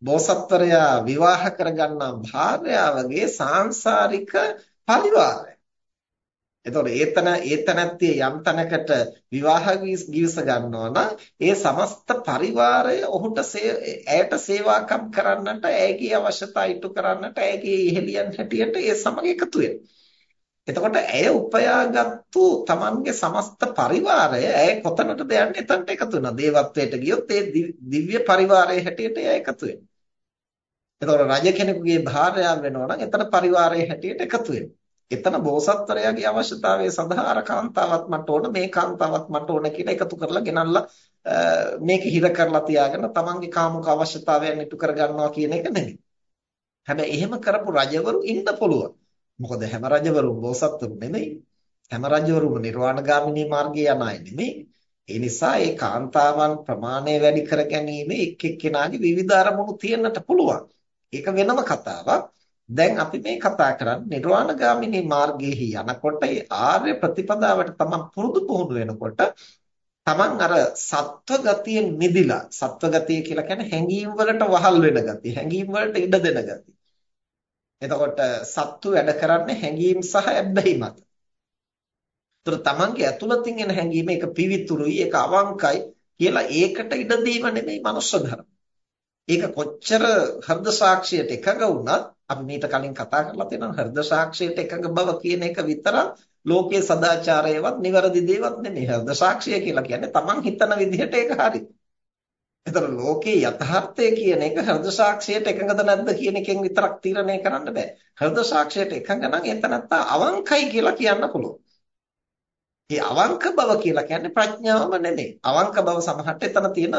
බෝසත්වරයා විවාහ කරගන්නා භාර්යාවගේ සාංශාරික පරිවාරය. එතකොට ඒතන ඒතනත්තේ යම් තැනකට විවාහ ගිවිස ගන්නවා නම් ඒ සමස්ත පරිවාරය ඔහුට ඇයට සේවාකම් කරන්නට ඇයගේ අවශ්‍යතා ඉටු කරන්නට ඇයගේ ඉහෙලියන් හැටියට ඒ සමග එකතු එතකොට ඇය උපයාගත්තු Tamanගේ සමස්ත පරිවාරය ඇය කොතනටද යන්නේ එතනට එකතු වෙනවා. දේවත්වයට ගියොත් ඒ දිව්‍ය පරිවාරයේ හැටියට එය එකතු වෙනවා. එතකොට රජ කෙනෙකුගේ භාර්යාව වෙනවා නම් එතන පරිවාරයේ හැටියට එකතු වෙනවා. එතන බෝසත්වරයාගේ අවශ්‍යතාවය සඳහා අර කාන්තාවක් මට ඕන මේ කාන්තාවක් මට ඕන කියලා එකතු කරලා ගෙනල්ලා මේක හිර කරලා තියාගෙන තමන්ගේ කාමුක අවශ්‍යතාවයන් ඉටු කරගන්නවා කියන එක නෙමෙයි. හැබැයි එහෙම කරපු රජවරු ඉන්න පුළුවන්. මොකද හැම රජවරුම බෝසත්වරු නෙමෙයි. හැම රජවරුම නිර්වාණගාමිනී මාර්ගයේ යන අය නෙමෙයි. ඒ නිසා ඒ කාන්තාවන් ප්‍රමාණය වැඩි කර ගැනීම එක් එක්කෙනාගේ විවිධ අරමුණු තියෙන්නට පුළුවන්. ඒක වෙනම කතාවක්. දැන් අපි මේ කතා කරන්නේ නිර්වාණගාමිනී මාර්ගයේ යනකොට ඒ ආර්ය ප්‍රතිපදාවට තමන් පුරුදු පුහුණු වෙනකොට තමන් අර සත්ව ගතියෙන් මිදිලා සත්ව ගතිය කියලා කියන්නේ හැඟීම් වලට වහල් වෙන ගතිය හැඟීම් වලට ඉඩ දෙන ගතිය එතකොට සත්තු වැඩ කරන්නේ හැඟීම් සහ ඇබ්බැහි මත. ඒතර තමන්ගේ ඇතුළතින් එන හැඟීම ඒක පිවිතුරුයි ඒක අවංකයි කියලා ඒකට ඉඩ දීම නෙමෙයි මනුෂ්‍ය ධර්ම. ඒක කොච්චර හෘද සාක්ෂියට එකඟ වුණත් අපි මීට කලින් කතා කරලා තියෙනවා හෘද සාක්ෂියට එකඟ බව කියන එක විතරක් ලෝකයේ සදාචාරයවත් නිවැරදි දේවත් නෙමෙයි. හෘද සාක්ෂිය කියලා කියන්නේ තමන් හිතන විදිහට ඒක හරි. එතකොට ලෝකේ යථාර්ථය කියන එක හෘද සාක්ෂියට එකඟද නැද්ද කියන එකෙන් විතරක් තීරණය කරන්න බෑ. හෘද සාක්ෂියට එකඟ නම් එතනත්ත අවංකයි කියලා කියන්න පුළුවන්. ඒ අවංක බව කියලා කියන්නේ ප්‍රඥාවම නෙමෙයි. අවංක බව සමහරට එතන තියෙන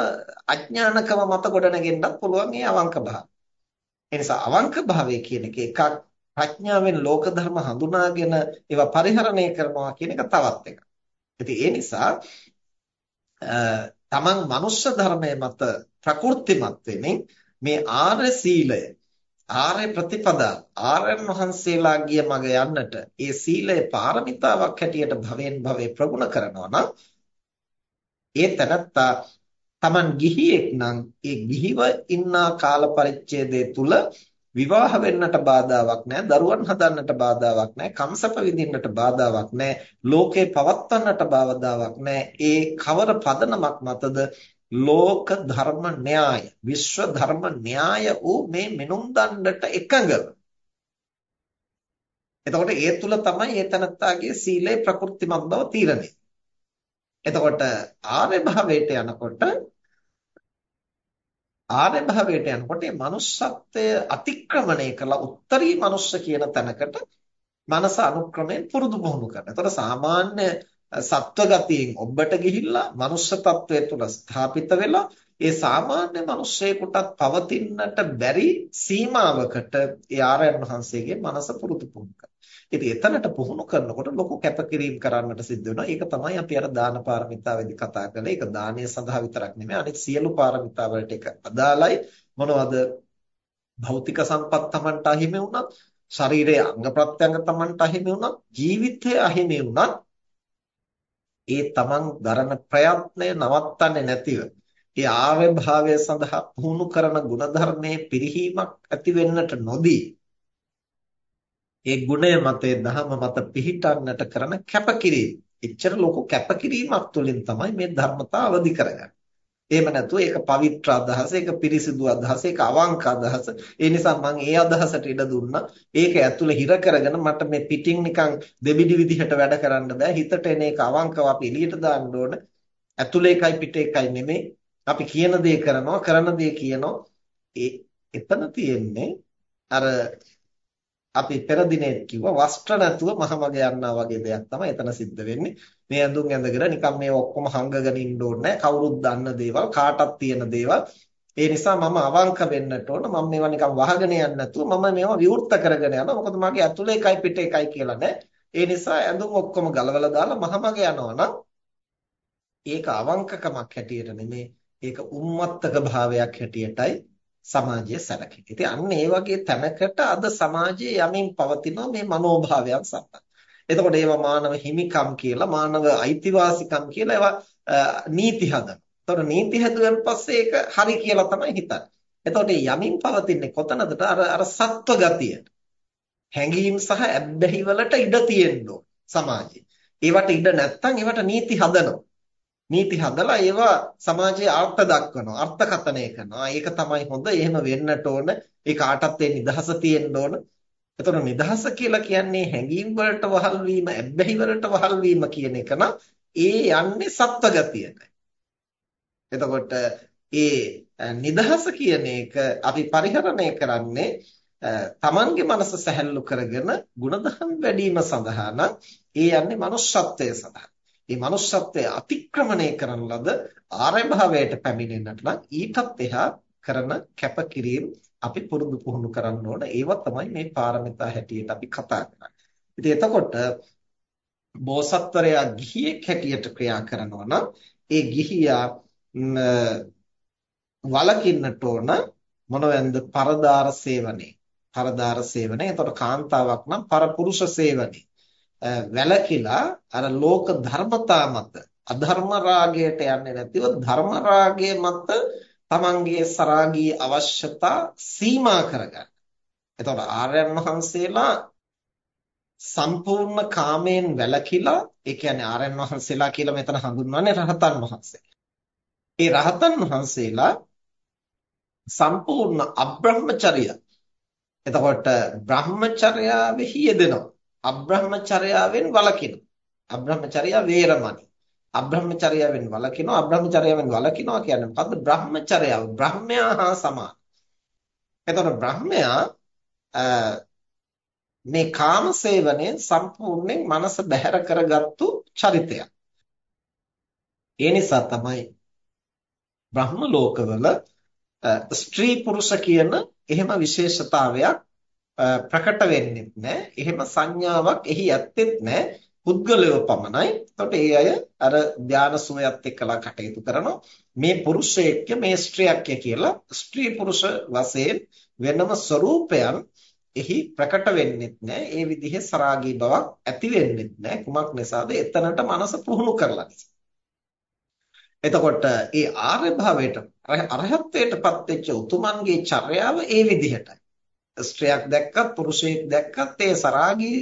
අඥානකම මත ගොඩනගෙන්නත් පුළුවන් මේ අවංක භාවය. ඒ නිසා අවංක භාවය කියන එක එකක් ප්‍රඥාවෙන් ලෝක ධර්ම හඳුනාගෙන ඒවා පරිහරණය කරනවා කියන එක තවත් එකක්. ඉතින් ඒ නිසා තමන් මනුෂ්‍ය ධර්මයේ මත ප්‍රකෘතිමත් වෙමින් මේ ආර්ය සීලය ආර්ය ප්‍රතිපදා ආර්යයන් වහන්සේලා ගිය මඟ යන්නට ඒ සීලය පාරමිතාවක් හැටියට භවෙන් භවේ ප්‍රගුණ කරනවා නම් ඒ තනත්තා තමන් ගිහියෙක් නම් ඒ ගිහිව ඉන්නා කාල පරිච්ඡේදය තුල විවාහ වෙන්නට බාධාවක් නැහැ දරුවන් හදන්නට බාධාවක් නැහැ කම්සප විඳින්නට බාධාවක් නැහැ ලෝකේ පවත්වන්නට බාධාවක් නැහැ. ඒ කවර පදනමක් මතද? ලෝක ධර්ම න්‍යාය විශ්ව ධර්ම න්‍යාය වූ මේ මෙනුම් දණ්ඩට එකඟව. එතකොට ඒ තුල තමයි ඒ තනත්තාගේ සීලේ ප්‍රකෘතිමත් බව තීරණය. එතකොට ආර්ය භාවයට යනකොට ආර්ය භවයට යනකොට මේ manussත්වය අතික්‍රමණය කළා උත්තරී මනුස්ස කියන තැනකට මනස අනුක්‍රමයෙන් පුරුදු පුහුණු කරනවා. ඒතර සාමාන්‍ය සත්ව ගතියෙන් ඔබට ගිහිල්ලා මනුස්ස තත්වයේ තුල ස්ථාපිත වෙලා ඒ සාමාන්‍ය මිනිස්සෙකුටත් පවතින්නට බැරි සීමාවකට ඒ ආරයන් වහන්සේගේ මනස පුරුදු පුහුණු කරනවා. ඉතින් එතනට පුහුණු කරනකොට ලොකු කැපකිරීම කරන්නට සිද්ධ වෙනවා. ඒක තමයි අපි අර දාන පාරමිතාවේදී කතා කළේ. ඒක දානය සඳහා විතරක් නෙමෙයි අනිත් සියලු පාරමිතා වලට ඒක අදාළයි. මොනවද? භෞතික සම්පත් Tamanට අහිමි වුණත්, ශරීරයේ අංග ප්‍රත්‍යංග Tamanට අහිමි වුණත්, ජීවිතය අහිමි වුණත් ඒ Taman දරන ප්‍රයත්නය නවත්තන්නේ නැතිව ඒ ආර්ය භාවය සඳහා පුහුණු කරන ගුණධර්මයේ පිරිහීමක් ඇති වෙන්නට නොදී ඒ ගුණය මතේ දහම මත පිහිටන්නට කරන කැපකිරීම. එච්චර ලොකු කැපකිරීමක් තුළින් තමයි මේ ධර්මතාව අවදි කරගන්නේ. එහෙම නැතුව ඒක පවිත්‍ර අදහස, ඒක පිරිසිදු අදහස, ඒක අවංක අදහස. ඒ නිසා මම ඒ අදහසට ඉඩ දුන්නා. ඒක ඇතුළේ හිර කරගෙන මට මේ පිටින් නිකන් දෙබිඩි විදිහට වැඩ කරන්න බෑ. හිතට එන එක අවංකව අපි එළියට දාන්න ඕන. ඇතුළේ එකයි පිට එකයි නෙමෙයි. අපි කියන දේ කරනවා, කරන දේ කියනවා. ඒ එතන තියෙන්නේ අර අපි පෙර දිනේ කිව්වා වස්ත්‍ර නැතුව මහමග යන්නා වගේ දෙයක් තමයි එතන සිද්ධ වෙන්නේ. මේ ඇඳුම් ඇඳගෙන නිකන් මේ ඔක්කොම හංගගෙන ඉන්න ඕනේ කවුරුත් දන්න දේවල් කාටත් තියෙන දේවල්. ඒ නිසා මම අවංක වෙන්නට ඕන. මම මේවා නිකන් වහගෙන යන්නේ නැතුව මම මේවා විවෘත කරගෙන යනවා. මොකද මගේ ඇතුලේ එකයි පිට එකයි කියලා නෑ. ඒ නිසා ඇඳුම් ඔක්කොම ගලවලා දාලා මහමග යනවා නම් ඒක අවංකකමක් හැටියට නෙමේ. ඒක උම්මත්තක භාවයක් හැටියටයි සමාජය සැලකේ. ඉතින් අන්න ඒ වගේ තැනකට අද සමාජයේ යමින් පවතින මේ මනෝභාවයන් සම්බන්ධ. එතකොට ඒවා මානව හිමිකම් කියලා මානව අයිතිවාසිකම් කියලා ඒවා නීති හදනවා. එතකොට නීති හැදුවෙන් පස්සේ ඒක හරි කියලා තමයි හිතන්නේ. එතකොට යමින් පවතින්නේ කොතනද අර අර සත්ව ගතියට. හැඟීම් සහ ඇබ්බැහි වලට ඉඩ තියෙන්න සමාජයේ. ඒවට ඉඩ නැත්තම් ඒවට නීති හදනවා. නීති හදලා ඒවා සමාජයේ අර්ථ දක්වනවා අර්ථකථනය කරනවා. ඒක තමයි හොඳ. එහෙම වෙන්නට ඕන. ඒ කාටත් ඒ නිදහස තියෙන්න ඕන. එතකොට නිදහස කියලා කියන්නේ හැඟීම් වලට වහල් වීම ඇබ්බැහි වලට වහල් වීම කියන එක නම් ඒ යන්නේ සත්ව ගතියට එතකොට ඒ නිදහස කියන එක අපි පරිහරණය කරන්නේ තමන්ගේ මනස සැහැල්ලු කරගෙන ಗುಣධම් වැඩි වීම සඳහා නම් ඒ යන්නේ manussත්වය සඳහා. මේ manussත්වය අතික්‍රමණය කරන ලද ආර්ය භාවයට පැමිණෙන්නට නම් ඊටත් එහා කරන කැපකිරීම අපි පුරුදු පුහුණු කරන්න ඕන. ඒවා තමයි මේ පාරමිතා හැටියට අපි කතා කරන්නේ. ඉතින් එතකොට බෝසත්වරයා ගිහියෙක් හැටියට ක්‍රියා කරනවා නම් ඒ ගිහියා වලකින්නට ඕන මොනවැන්ද පරදාර සේවනයේ. පරදාර සේවනයේ. එතකොට කාන්තාවක් නම් පරපුරුෂ සේවනයේ. වැළකීලා අර ලෝක ධර්මතා මත අධර්ම රාගයට යන්නේ නැතිව ධර්ම රාගය මත තමන්ගේ සරාගී අවශ්‍යතා සීමා කරගන්න. එතකොට ආර්යයන් වහන්සේලා සම්පූර්ණ කාමයෙන් වැළකීලා ඒ කියන්නේ ආර්යයන් වහන්සේලා කියලා මෙතන හඳුන්වන්නේ රහතන් වහන්සේලා. ඒ රහතන් වහන්සේලා සම්පූර්ණ අබ්‍රහ්මචර්ය. එතකොට බ්‍රහ්මචර්යාවෙහි යෙදෙනවා. අබ්‍රහ්මචර්යාවෙන් වළකිනවා. අබ්‍රහ්මචර්යා වේරමණී. අබ්‍රහ්මචර්යාවෙන් වළකිනවා. අබ්‍රහ්මචර්යාවෙන් වළකිනවා කියන්නේ මොකද්ද? බ්‍රහ්මචර්යාව. බ්‍රහ්මයා හා සමාන. එතකොට බ්‍රහ්මයා මේ කාම සේවනයෙන් සම්පූර්ණයෙන් මනස බැහැර කරගත්තු චරිතයක්. ඒ නිසා තමයි බ්‍රහ්ම ලෝකවල ස්ත්‍රී පුරුෂ කියන එහෙම විශේෂතාවයක් ප්‍රකට වෙන්නේ නැහැ. එහෙම සංඥාවක් එහි ඇත්තෙත් නැහැ. පුද්ගලයෝ පමණයි. එතකොට ඒ අය අර ධානා සෝයත් එක්කලා කටයුතු කරනවා. මේ පුරුෂයෙක්ය මේ ස්ත්‍රියක්ය කියලා ස්ත්‍රී පුරුෂ වශයෙන් වෙනම ස්වરૂපයන් එහි ප්‍රකට වෙන්නෙත් නැහැ. ඒ විදිහේ සරාගී බවක් ඇති වෙන්නෙත් නැහැ. කුමක් නිසාද? එතනට මනස පුහුණු කරලා නිසා. එතකොට ඒ ආර්ය භාවයට අරහත්ත්වයටපත් වෙච්ච උතුමන්ගේ චර්යාව ඒ විදිහටයි. ස්ත්‍රියක් දැක්කත් පුරුෂයෙක් දැක්කත් ඒ සරාගී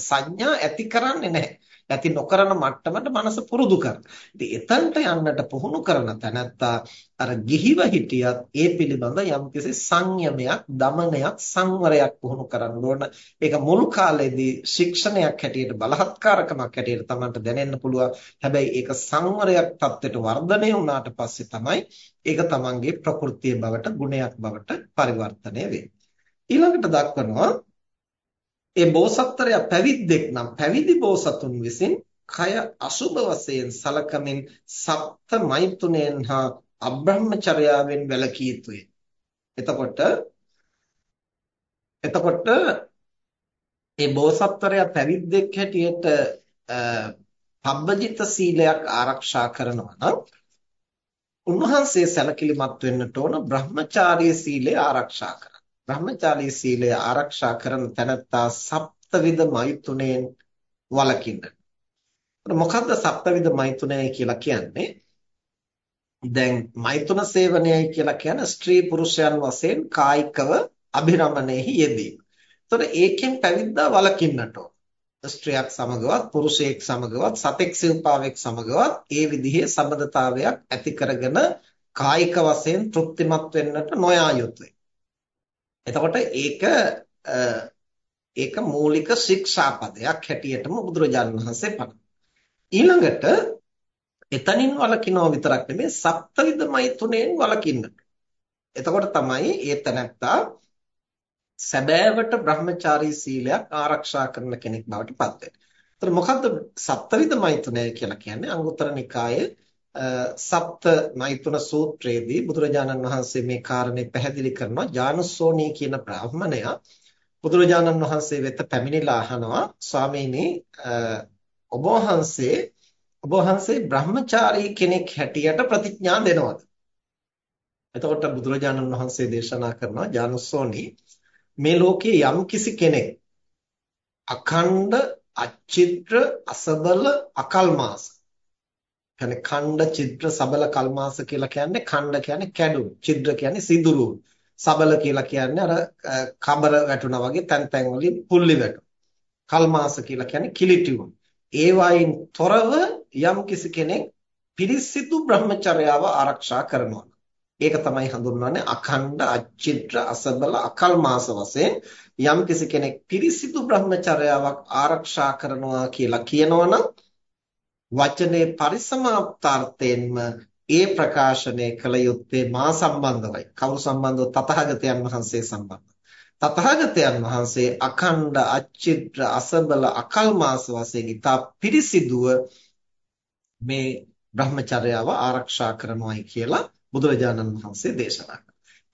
සංඥා ඇති කරන්නේ නැහැ. ඇති නොකරන මට්ටමට මනස පුරුදු කරන. ඉතින් එතනට යන්නට පුහුණු කරන තැනැත්තා අර ගිහිව හිටියත් ඒ පිළිබඳ යම්කිසි සංයමයක්, දමනයක්, සංවරයක් පුහුණු කරන්න ඕන. ඒක මුල් කාලේදී ශික්ෂණයක් හැටියට බලහත්කාරකමක් හැටියට තමන්ට දැනෙන්න පුළුවන්. හැබැයි ඒක සංවරයක් තත්ත්වයට වර්ධනය වුණාට පස්සේ තමයි ඒක තමන්ගේ ප්‍රകൃතිය බවට, ගුණයක් බවට පරිවර්තනය වෙන්නේ. ඊළඟට දක්වනවා ඒ බෝසත්තරයා පැවිද්දෙක් නම් පැවිදි බෝසතුන් විසින් කය අසුබ වශයෙන් සලකමින් සප්ත මෛතුනෙන් හා අබ්‍රහ්මචර්යාවෙන් වැළකී යුතුය. එතකොට එතකොට ඒ බෝසත්වරයා පැවිද්දෙක් හැටියට පබ්බජිත සීලයක් ආරක්ෂා කරනවා නම් උන්වහන්සේ සැලකිලිමත් වෙන්නට ඕන බ්‍රහ්මචාරී සීලය ආරක්ෂා කරන්න. බ්‍රහ්මචාරී සීලය ආරක්ෂා කරන තැනැත්තා සප්තවිධ මෛතුනෙන් වළකින්න. මොකද්ද සප්තවිධ මෛතුනය කියලා කියන්නේ? දැන් මෛතුන සේවනයයි කියලා කියන්නේ ස්ත්‍රී පුරුෂයන් වශයෙන් කායිකව අභිරමණයෙහි යෙදීම. එතකොට ඒකෙන් පැවිද්දා වළකින්නට ස්ත්‍රියක් සමගවත් පුරුෂයෙක් සමගවත් සතෙක් සිව්පාවෙක් සමගවත් ඒ විදිහේ සම්බන්ධතාවයක් ඇති කරගෙන කායික වශයෙන් තෘප්තිමත් වෙන්නට නොයා යුතුය. එතකොට ඒක ඒක මූලික ශික්ෂාපදයක් හැටියටම බුදුරජාණන් වහන්සේ පනවනවා. ඊළඟට එතනින් වලකිනව විතරක් නෙමෙයි සප්තවිධමයි තුනෙන් වලකින්නට. එතකොට තමයි ඒ තැනැත්තා සැබෑවට බ්‍රහ්මචාරී සීලයක් ආරක්ෂා කරන කෙනෙක් බවට පත් වෙන්නේ. එතකොට මොකද්ද සප්තවිධමයි තුනය කියලා කියන්නේ? අංගුත්තර නිකායේ සප්ත මෛතුන සූත්‍රයේදී බුදුරජාණන් වහන්සේ මේ කාරණේ පැහැදිලි කරනවා. ජානුස්සෝනී කියන බ්‍රාහ්මණයා බුදුරජාණන් වහන්සේ වෙත පැමිණිලා අහනවා. ස්වාමීනි ඔබ වහන්සේ ඔබ වහන්සේ බ්‍රහ්මචාරී කෙනෙක් හැටියට ප්‍රතිඥා දෙනවද? එතකොට බුදුරජාණන් වහන්සේ දේශනා කරනවා ජානුස්සෝනී මේ ලෝකයේ යම් කිසි කෙනෙක් අඛණ්ඩ අචිත්‍ර අසබල අකල්මාස කියන්නේ ඛණ්ඩ චිත්‍ර සබල කල්මාස කියලා කියන්නේ ඛණ්ඩ කියන්නේ කැඩුම් චිත්‍ර කියන්නේ සිදුරු සබල කියලා කියන්නේ අර කබර වැටුණා වගේ තැන් තැන් වලින් පුල්ලි වැටුම් කල්මාස කියලා කියන්නේ කිලිටිවුම් ඒ වයින් තොරව යම් කිසි කෙනෙක් පිරිසිදු බ්‍රහ්මචර්යාව ආරක්ෂා කරනවා. ඒක තමයි හඳුන්වන්නේ අඛණ්ඩ අචිත්‍ර අසබල අකල්මාස වශයෙන් යම් කිසි කෙනෙක් පිරිසිදු බ්‍රහ්මචර්යාවක් ආරක්ෂා කරනවා කියලා කියනවනම් වචනේ පරිසමාප්තාර්ථයෙන්ම ඒ ප්‍රකාශනය කළ යුත්තේ මා සම්බන්ධවයි. කවුරු සම්බන්ධව? තථාගතයන් වහන්සේ සම්බන්ධව. තථාගතයන් වහන්සේ අඛණ්ඩ අච්චිත්‍ර අසබල අකල්මාස වශයෙන් ඉතා පිරිසිදුව මේ බ්‍රහ්මචර්යාව ආරක්ෂා කරනවායි කියලා බුදුරජාණන් වහන්සේ දේශනා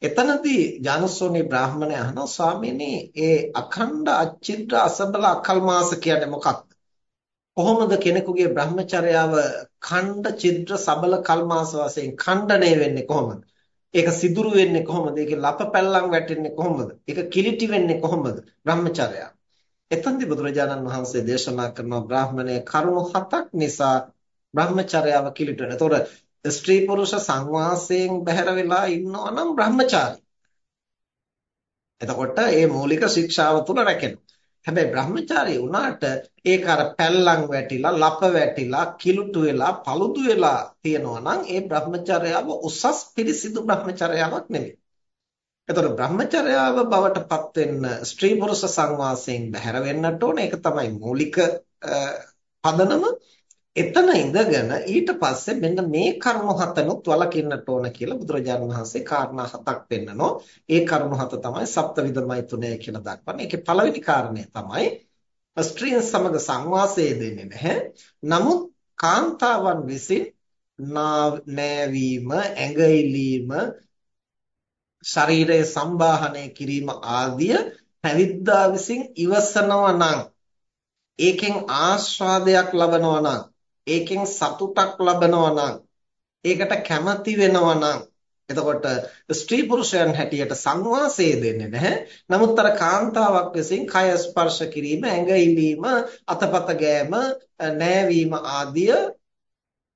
එතනදී ජානසෝනි බ්‍රාහමණය අහනවා ස්වාමීනි ඒ අඛණ්ඩ අච්චිත්‍ර අසබල අකල්මාස කියන්නේ මොකක්ද? කොහොමද කෙනෙකුගේ Brahmacharyaව ඛණ්ඩ චිත්‍ර සබල කල්මාස වශයෙන් ඛණ්ඩණය වෙන්නේ කොහොමද? ඒක සිදුරු වෙන්නේ කොහොමද? ඒකේ ලප පැල්ලම් වැටෙන්නේ කොහොමද? ඒක කිලිටි වෙන්නේ කොහොමද? Brahmacharya. එතෙන්දී බුදුරජාණන් වහන්සේ දේශනා කරන බ්‍රාහමණය කරුණු හතක් නිසා බ්‍රහ්මචර්යාව කිලිට වෙනවා. එතකොට ස්ත්‍රී පුරුෂ සංවාසයෙන් බැහැර වෙලා ඉන්නවා නම් බ්‍රහ්මචාරී. එතකොට මේ මූලික ශික්ෂාව තුල රැකෙනවා. හැබැයි බ්‍රහ්මචාරී වුණාට ඒක අර පැල්ලම් වැටිලා, ලප වැටිලා, කිලුටු වෙලා, paludu වෙලා තියෙනවා නම් ඒ බ්‍රහ්මචර්යාව උසස් පිරිසිදු බ්‍රහ්මචර්යාවක් නෙමෙයි. එතකොට බ්‍රහ්මචර්යාව බවට පත් වෙන්න ස්ත්‍රී පුරුෂ සංවාසයෙන් බැහැර වෙන්නට ඕනේ. ඒක තමයි මූලික පදනම. එතන ඉඳගෙන ඊට පස්සේ මෙන්න මේ කරුණු හතනොත් වලකින්නට ඕන කියලා බුදුරජාණන් වහන්සේ කාරණා හතක් පෙන්නනවා. ඒ කරුණු හත තමයි සප්තවිධමයි තුනය කියලා දක්වන්නේ. ඒකේ පළවෙනි කාරණය තමයි ස්ත්‍රීන් සමග සංවාසය දෙන්නේ නැහැ. නමුත් කාන්තාවන් විසින් නෑවීම, ඇඟිලීම, ශරීරය සම්බාහනය කිරීම ආදිය පැවිද්දා විසින් ඉවසනවා නම් ඒකෙන් ආස්වාදයක් ලබනවා නම් ඒකෙන් සතුටක් ලබනවා නම් ඒකට කැමති වෙනවා නම් එතකොට ස්ත්‍රී පුරුෂයන් හැටියට සංවාසය දෙන්නේ නැහැ. නමුත් අර කාන්තාවක් විසින් කය ස්පර්ශ කිරීම, ඇඟ ඉලීම, අතපත ගෑම, නෑවීම ආදිය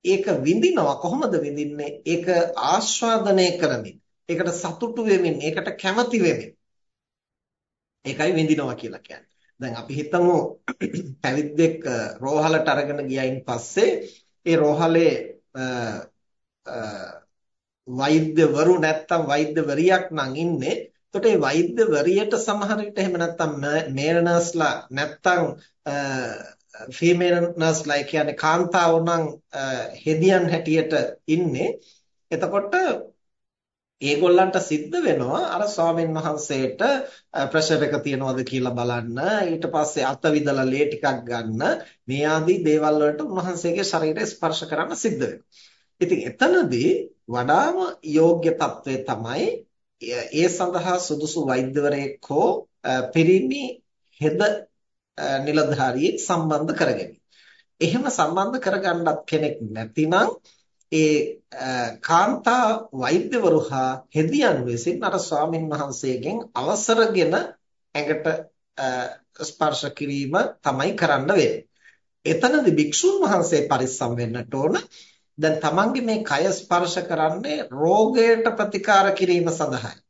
ඒක විඳිනවා කොහොමද විඳින්නේ? ඒක ආස්වාදනය කරමින්, ඒකට සතුටු වෙමින්, ඒකට කැමති වෙමින්. ඒකයි විඳිනවා කියලා කියන්නේ. දැන් අපි හිතමු පැවිද්දෙක් රෝහලට අරගෙන ගියයින් පස්සේ ඒ රෝහලේ වෛද්‍යවරු නැත්තම් වෛද්‍යවරියක් නම් ඉන්නේ. එතකොට ඒ වෛද්‍යවරියට සමහර විට එහෙම නැත්තම් මේල් නර්ස්ලා නැත්තම් ෆීමේල් නර්ස්ලා කියන්නේ කාන්තාවෝ නම් හෙදියන් හැටියට ඉන්නේ. එතකොට ඒගොල්ලන්ට සිද්ධ වෙනවා අර ස්වාමීන් වහන්සේට ප්‍රෙෂර් එක තියනවද කියලා බලන්න ඊට පස්සේ අත විදලා ලේ ටිකක් ගන්න මේ ආදී දේවල් වලට උන්වහන්සේගේ ශරීරය ස්පර්ශ කරන්න සිද්ධ වෙනවා. ඉතින් එතනදී වඩාම යෝග්‍ය తත්වය තමයි ඒ සඳහා සුදුසු වෛද්‍යවරයෙක් හෝ පිරිමි හෙද නිලධාරියෙක් සම්බන්ධ කරගන්න. එහෙම සම්බන්ධ කරගන්නත් කෙනෙක් නැතිනම් ඒ කාන්තා වෛද්‍යවරු හා හෙදියන් විසින් අර ස්වාමින් වහන්සේගෙන් අවසරගෙන ඇඟට ස්පර්ශ කිරීම තමයි කරන්න වෙන්නේ. එතනදී භික්ෂුන් වහන්සේ පරිස්සම් වෙන්නට ඕන. දැන් තමන්ගේ මේ කය ස්පර්ශ කරන්නේ රෝගයට ප්‍රතිකාර කිරීම සඳහායි.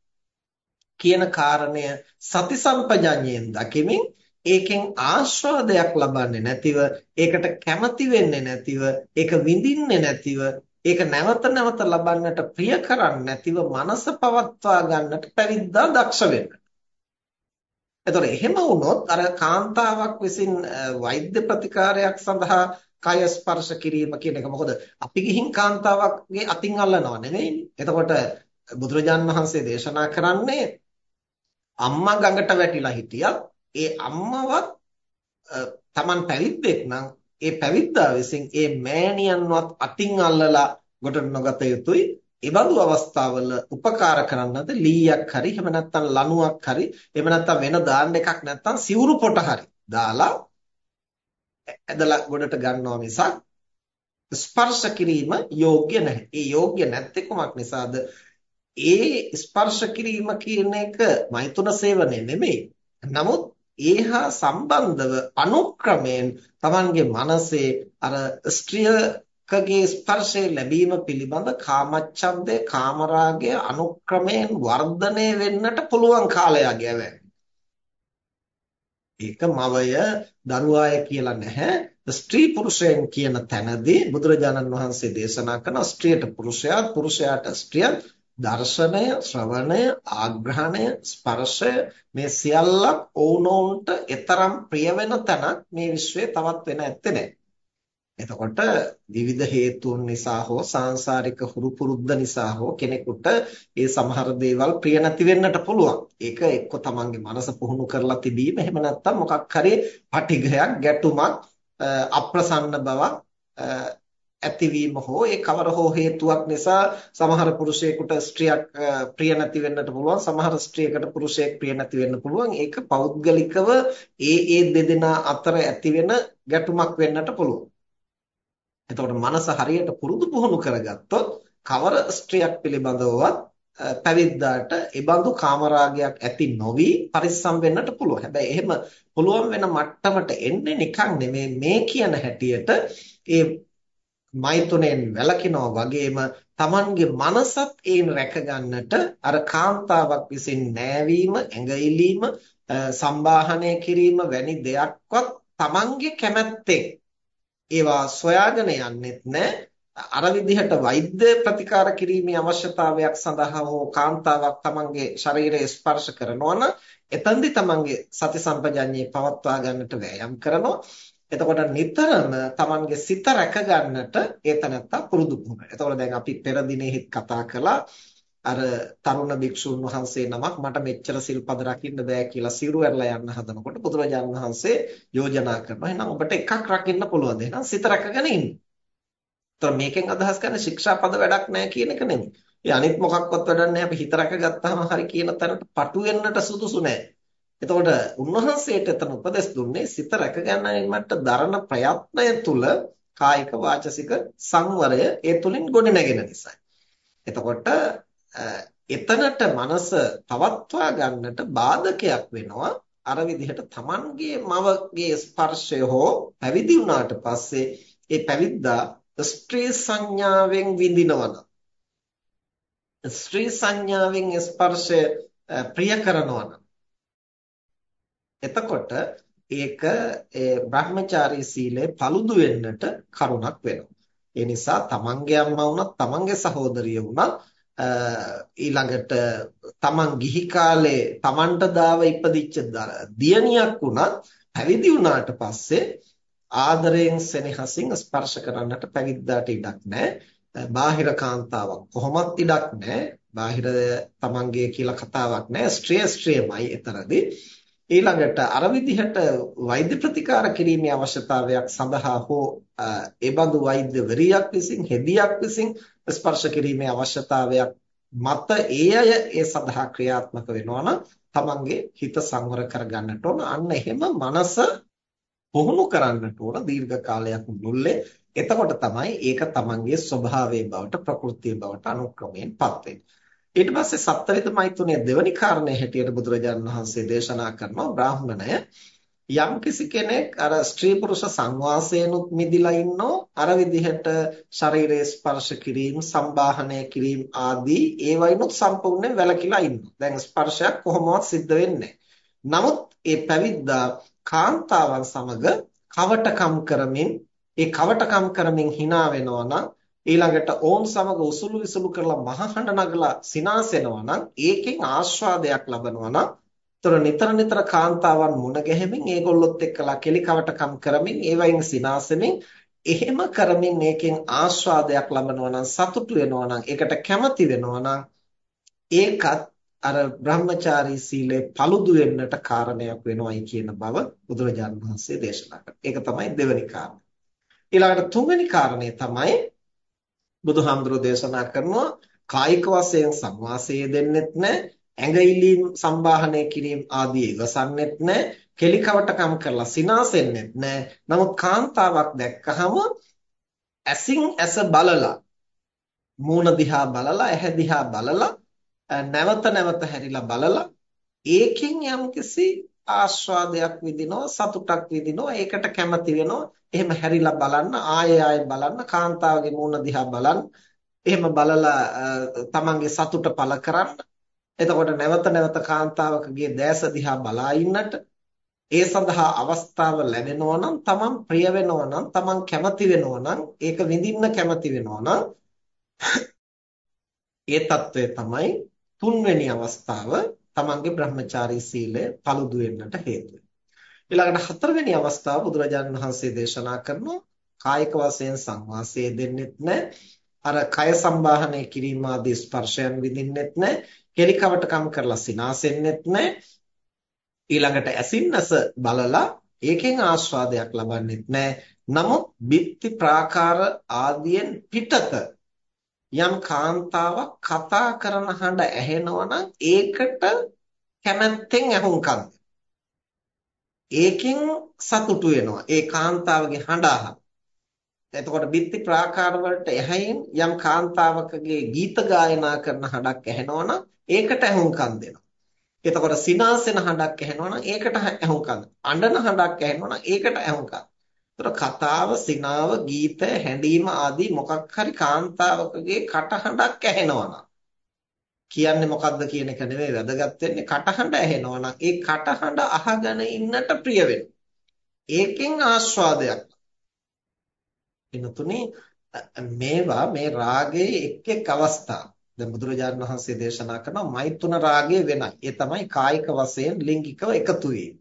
කියන කාරණය සති සම්පජඤ්ඤයෙන් දකිමින් ඒකෙන් ආස්වාදයක් ලබන්නේ නැතිව ඒකට කැමති වෙන්නේ නැතිව ඒක විඳින්නේ නැතිව ඒක නැවත නැවත ලබන්නට ප්‍රිය කරන්නේ නැතිව මනස පවත්වා ගන්නට පැවිද්දා දක්ෂ වෙන්න. එතකොට එහෙම වුණොත් අර කාන්තාවක් විසින් වෛද්‍ය ප්‍රතිකාරයක් සඳහා කය ස්පර්ශ කිරීම කියන එක මොකද අපි ගිහින් කාන්තාවක්ගේ අතින් අල්ලනව නෙවෙයිනේ. එතකොට බුදුරජාන් වහන්සේ දේශනා කරන්නේ අම්මා ගඟට වැටිලා හිටියත් ඒ අම්මවත් Taman පැවිද්දෙක් නම් ඒ පැවිද්දා විසින් ඒ මෑණියන්වත් අතින් අල්ලලා ගොඩට නොගත යුතුයි. ඒබඳු අවස්ථාවල උපකාර කරන්නද ලීයක් හරි එහෙම නැත්නම් ලණුවක් හරි එහෙම නැත්නම් වෙන දාන්න එකක් නැත්නම් සිවුරු පොට හරි දාලා ඇදලා ගොඩට ගන්නවා මිසක් ස්පර්ශ කිරීම යෝග්‍ය නැහැ. ඒ යෝග්‍ය නැත්තේ කොමක් නිසාද? ඒ ස්පර්ශ කිරීම කියන එක මෛතුන සේවනය නෙමෙයි. නමුත් ඒහා සම්බන්ධව අනුක්‍රමයෙන් Tamanගේ මනසේ අර ස්ත්‍රියකගේ ස්පර්ශය ලැබීම පිළිබඳ කාමච්ඡන්දය කාමරාගය අනුක්‍රමයෙන් වර්ධනය වෙන්නට පුළුවන් කාලයක් ඒක මවය දරුවාය කියලා නැහැ. ස්ත්‍රී පුරුෂයන් කියන තැනදී බුදුරජාණන් වහන්සේ දේශනා කරන ස්ත්‍රියට පුරුෂයා පුරුෂයාට ස්ත්‍රියක් දර්ශනය ශ්‍රවණය ආග්‍රහණය ස්පර්ශය මේ සියල්ලක් ඕනෝන්ට ඊතරම් ප්‍රිය වෙන තැනක් මේ විශ්වයේ තවත් වෙන ඇත්තේ නැහැ. එතකොට විවිධ හේතුන් නිසා හෝ සාංශාරික හුරු පුරුද්ද නිසා හෝ කෙනෙකුට ඒ සමහර දේවල් ප්‍රිය නැති වෙන්නට පුළුවන්. ඒක එක්ක තමන්ගේ මනස පුහුණු කරලා තිබීම එහෙම නැත්නම් මොකක් හරි පටිඝයක් ගැටුමක් අප්‍රසන්න බවක් ඇතිවීම හෝ ඒ කවර හෝ හේතුවක් නිසා සමහර පුරුෂයෙකුට ස්ත්‍රියක් ප්‍රිය නැති වෙන්නට පුළුවන්. සමහර ස්ත්‍රියකට පුරුෂයෙක් ප්‍රිය නැති වෙන්න පුළුවන්. ඒක පෞද්ගලිකව ඒ ඒ දෙදෙනා අතර ඇති වෙන ගැටුමක් වෙන්නට පුළුවන්. එතකොට මනස හරියට පුරුදු පුහුණු කරගත්තොත් කවර ස්ත්‍රියක් පිළිබඳවවත් පැවිද්දාට ඒබඳු කාමරාගයක් ඇති නොවි පරිස්සම් වෙන්නට පුළුවන්. හැබැයි එහෙම පුළුවන් වෙන මට්ටමට එන්නේ නිකන් නෙමෙයි මේ කියන හැටියට ඒ මෛතුනෙන් වැළකිනවා වගේම Tamanගේ මනසත් ඒන් රැකගන්නට අර කාන්තාවක් විසින් නෑවීම, ඇඟිලීම, සම්බාහනය කිරීම වැනි දෙයක්වත් Tamanගේ කැමැත්තෙන් ඒවා සොයාගෙන යන්නෙත් නෑ අර විදිහට වෛද්‍ය ප්‍රතිකාර කිරීමේ අවශ්‍යතාවයක් සඳහා හෝ කාන්තාවක් තමන්ගේ ශරීරය ස්පර්ශ කරනවා නම් එතෙන්දි තමන්ගේ සති සම්පජඤ්ඤේ පවත්වා ගන්නට වෑයම් කරනවා. එතකොට නිතරම තමන්ගේ සිත රැක ගන්නට ඒ තනත්තා පුරුදු වෙනවා. එතකොට දැන් අපි පෙර දිනෙහිත් කතා කළා අර තරුණ භික්ෂුන් වහන්සේ නමක් මට මෙච්චර සිල්පද රකින්න බෑ කියලා සිරු ඇරලා යන්න හදනකොට බුදුරජාණන් වහන්සේ යෝජනා කරනවා එහෙනම් ඔබට එකක් රකින්න පුළුවන්. එහෙනම් සිත රැකගෙන ඉන්න. ඒතර මේකෙන් අදහස් කරන්නේ ශික්ෂාපද වැඩක් නැහැ කියන එක නෙමෙයි. ඒ අනිත් මොකක්වත් වැඩක් නැහැ අපි හිත රැකගත්තාම හරි කියන තැනට පටු වෙන්නට සුදුසු නැහැ. එතකොට උන්වහන්සේට එතන උපදෙස් දුන්නේ සිත රැක ගැනීමට දරන ප්‍රයත්නය තුල කායික වාචසික සංවරය ඒ තුලින් ගොඩනැගෙන නිසා. එතකොට එතනට මනස පවත්වා ගන්නට බාධකයක් වෙනවා අර විදිහට Tamanගේ මවගේ ස්පර්ශය හෝ පැවිදි වුණාට පස්සේ ඒ පැවිද්දා ස්ත්‍රී සංඥාවෙන් විඳිනවනම් ස්ත්‍රී සංඥාවෙන් ස්පර්ශය ප්‍රිය කරනවනම් එතකොට ඒක ඒ බ්‍රහ්මචාරී සීලය paludu වෙන්නට කරුණක් වෙනවා. ඒ නිසා තමන්ගේ අම්මා වුණත් තමන්ගේ සහෝදරිය වුණත් ඊළඟට තමන් ගිහි කාලේ තමන්ට දාව ඉපදිච්ච දියණියක් වුණත් පැවිදි වුණාට පස්සේ ආදරයෙන් සෙනෙහසින් ස්පර්ශ කරන්නට පැවිද්දාට ඉඩක් නැහැ. බාහිර කාන්තාවක් කොහොමත් ඉඩක් නැහැ. බාහිර තමන්ගේ කියලා කතාවක් නැහැ. ස්ත්‍රිය ස්ත්‍රියමයි එතරදී. ඊළඟට අර විදිහට වෛද්‍ය ප්‍රතිකාර කිරීමේ අවශ්‍යතාවයක් සඳහා හෝ ඒ බඳු වෛද්‍යවරියක් විසින් හෙදියක් විසින් ස්පර්ශ කිරීමේ අවශ්‍යතාවයක් මත ඒ අය ඒ සඳහා ක්‍රියාත්මක වෙනවා නම් තමන්ගේ හිත සංවර කරගන්නට ඕන. අන්න එහෙම මනස පුහුණු කරන්නට ඕන දීර්ඝ කාලයක් මුළුල්ලේ එතකොට තමයි ඒක තමන්ගේ ස්වභාවයේ බවට ප්‍රകൃතිය බවට අනුක්‍රමයෙන්පත් වෙන්නේ. ඊට පස්සේ සත්ත්විත මෛතුනිය දෙවනි කාරණේ හැටියට බුදුරජාණන් වහන්සේ දේශනා කරනවා බ්‍රාහ්මණය යම් කිසි කෙනෙක් අර ස්ත්‍රී පුරුෂ සංවාසයෙන්ුත් මිදිලා ඉන්නෝ අර විදිහට ශරීරයේ ස්පර්ශ කිරීම සම්බාහනය කිරීම ආදී ඒවයිනුත් සම්පූර්ණයෙන් වැළකීලා ඉන්නවා. දැන් ස්පර්ශයක් කොහොමවත් සිද්ධ වෙන්නේ නමුත් ඒ පැවිද්දා කාන්තාවන් සමග කවටකම් කරමින් ඒ කවටකම් කරමින් hina වෙනවා නම් ඊළඟට ඕන් සමග උසුළු විසුළු කරලා මහහඬ නගලා සිනාසෙනවා නම් ඒකෙන් ආස්වාදයක් ලබනවා නම් ତොර නිතර නිතර කාන්තාවන් මුණ ගැහෙමින් ඒගොල්ලොත් එක්කලා කෙලිකවටකම් කරමින් ඒවයින් සිනාසෙමින් එහෙම කරමින් මේකෙන් ආස්වාදයක් ලබනවා නම් සතුටු වෙනවා නම් ඒකට කැමති වෙනවා නම් ඒකත් අර බ්‍රහ්මචාරී සීලේ paludu වෙන්නට කාරණයක් වෙනවයි කියන බව බුදුරජාණන් වහන්සේ දේශනා කළා. ඒක තමයි දෙවෙනි කාරණය. ඊළඟට තුන්වෙනි කාරණය තමයි බුදුහාමුදුරෝ දේශනා කරනවා කායික වශයෙන් සංවාසය දෙන්නෙත් නැහැ ඇඟිලීම් සම්බාහනය කිරීම ආදී ඉවසන්නෙත් නැහැ කෙලිකවටකම් කරලා සිනාසෙන්නෙත් නැහැ නමුත් කාන්තාවක් දැක්කහම ඇසින් ඇස බලලා මූණ දිහා බලලා ඇහැ දිහා බලලා නැවත නැවත හැරිලා බලලා ඒකෙන් යම්කිසි ආස්වාදයක් විඳිනවා සතුටක් විඳිනවා ඒකට කැමති වෙනවා එහෙම හැරිලා බලන්න ආයෙ ආයෙ බලන්න කාන්තාවගේ මූණ දිහා බලන්න. එහෙම බලලා තමන්ගේ සතුට පළ කරන්න. එතකොට නැවත නැවත කාන්තාවකගේ දැස දිහා බලා ඉන්නට ඒ සඳහා අවස්ථාව ලැබෙනවා නම් තමන් ප්‍රිය වෙනවා නම් තමන් කැමති වෙනවා නම් ඒක විඳින්න කැමති වෙනවා නම් ඒ తත්වය තමයි තුන්වෙනි අවස්ථාව. තමන්ගේ බ්‍රහ්මචාරී සීලය paludu වෙන්නට හේතුව. ඊළඟට හතරවෙනි අවස්ථාව බුදුරජාණන් වහන්සේ දේශනා කරනවා කායික වශයෙන් සංවාසය දෙන්නෙත් නැහැ. අර කය සම්බාහනය කිරීම ආදී ස්පර්ශයන් විඳින්නෙත් නැහැ. කෙලිකවටකම් කරලා සිනාසෙන්නෙත් නැහැ. ඊළඟට ඇසින්නස බලලා ඒකෙන් ආස්වාදයක් ලබන්නෙත් නැහැ. නමුත් බිත්ති ප්‍රාකාර ආදියෙන් පිටත යම් කාන්තාවක් කතා කරන හඬ ඇහෙනවා නම් ඒකට කැමැත්තෙන් ඇහුම්කන් ඒකෙන් සතුටු වෙනවා. ඒ කාන්තාවගේ හඬ අහලා එතකොට බිත්ති ප්‍රාකාර වලට එහැයින් යම් කාන්තාවකගේ ගීත ගායනා කරන හඬක් ඇහෙනවා නම් ඒකට ඇහුම්කන් දෙනවා. එතකොට සිනාසෙන හඬක් ඇහෙනවා නම් ඒකට ඇහුම්කන් අඬන හඬක් ඇහෙනවා නම් ඒකට ඇහුම්කන් ඒතර කතාව, සිනාව, ගීතය, හැඬීම ආදී මොකක් හරි කාන්තාවකගේ කටහඬක් ඇහෙනවා කියන්නේ මොකද්ද කියන එක නෙවෙයි වැදගත් වෙන්නේ කටහඬ ඇහෙනවා නම් ඒ කටහඬ අහගෙන ඉන්නට ප්‍රිය වෙනවා. ඒකෙන් ආස්වාදයක්. එනතුනේ මේවා මේ රාගයේ එක් එක් අවස්ථා. දැන් බුදුරජාණන් වහන්සේ දේශනා කරන මෛතුන රාගය වෙනයි. ඒ තමයි කායික වශයෙන් ලිංගිකව එකතු වීම.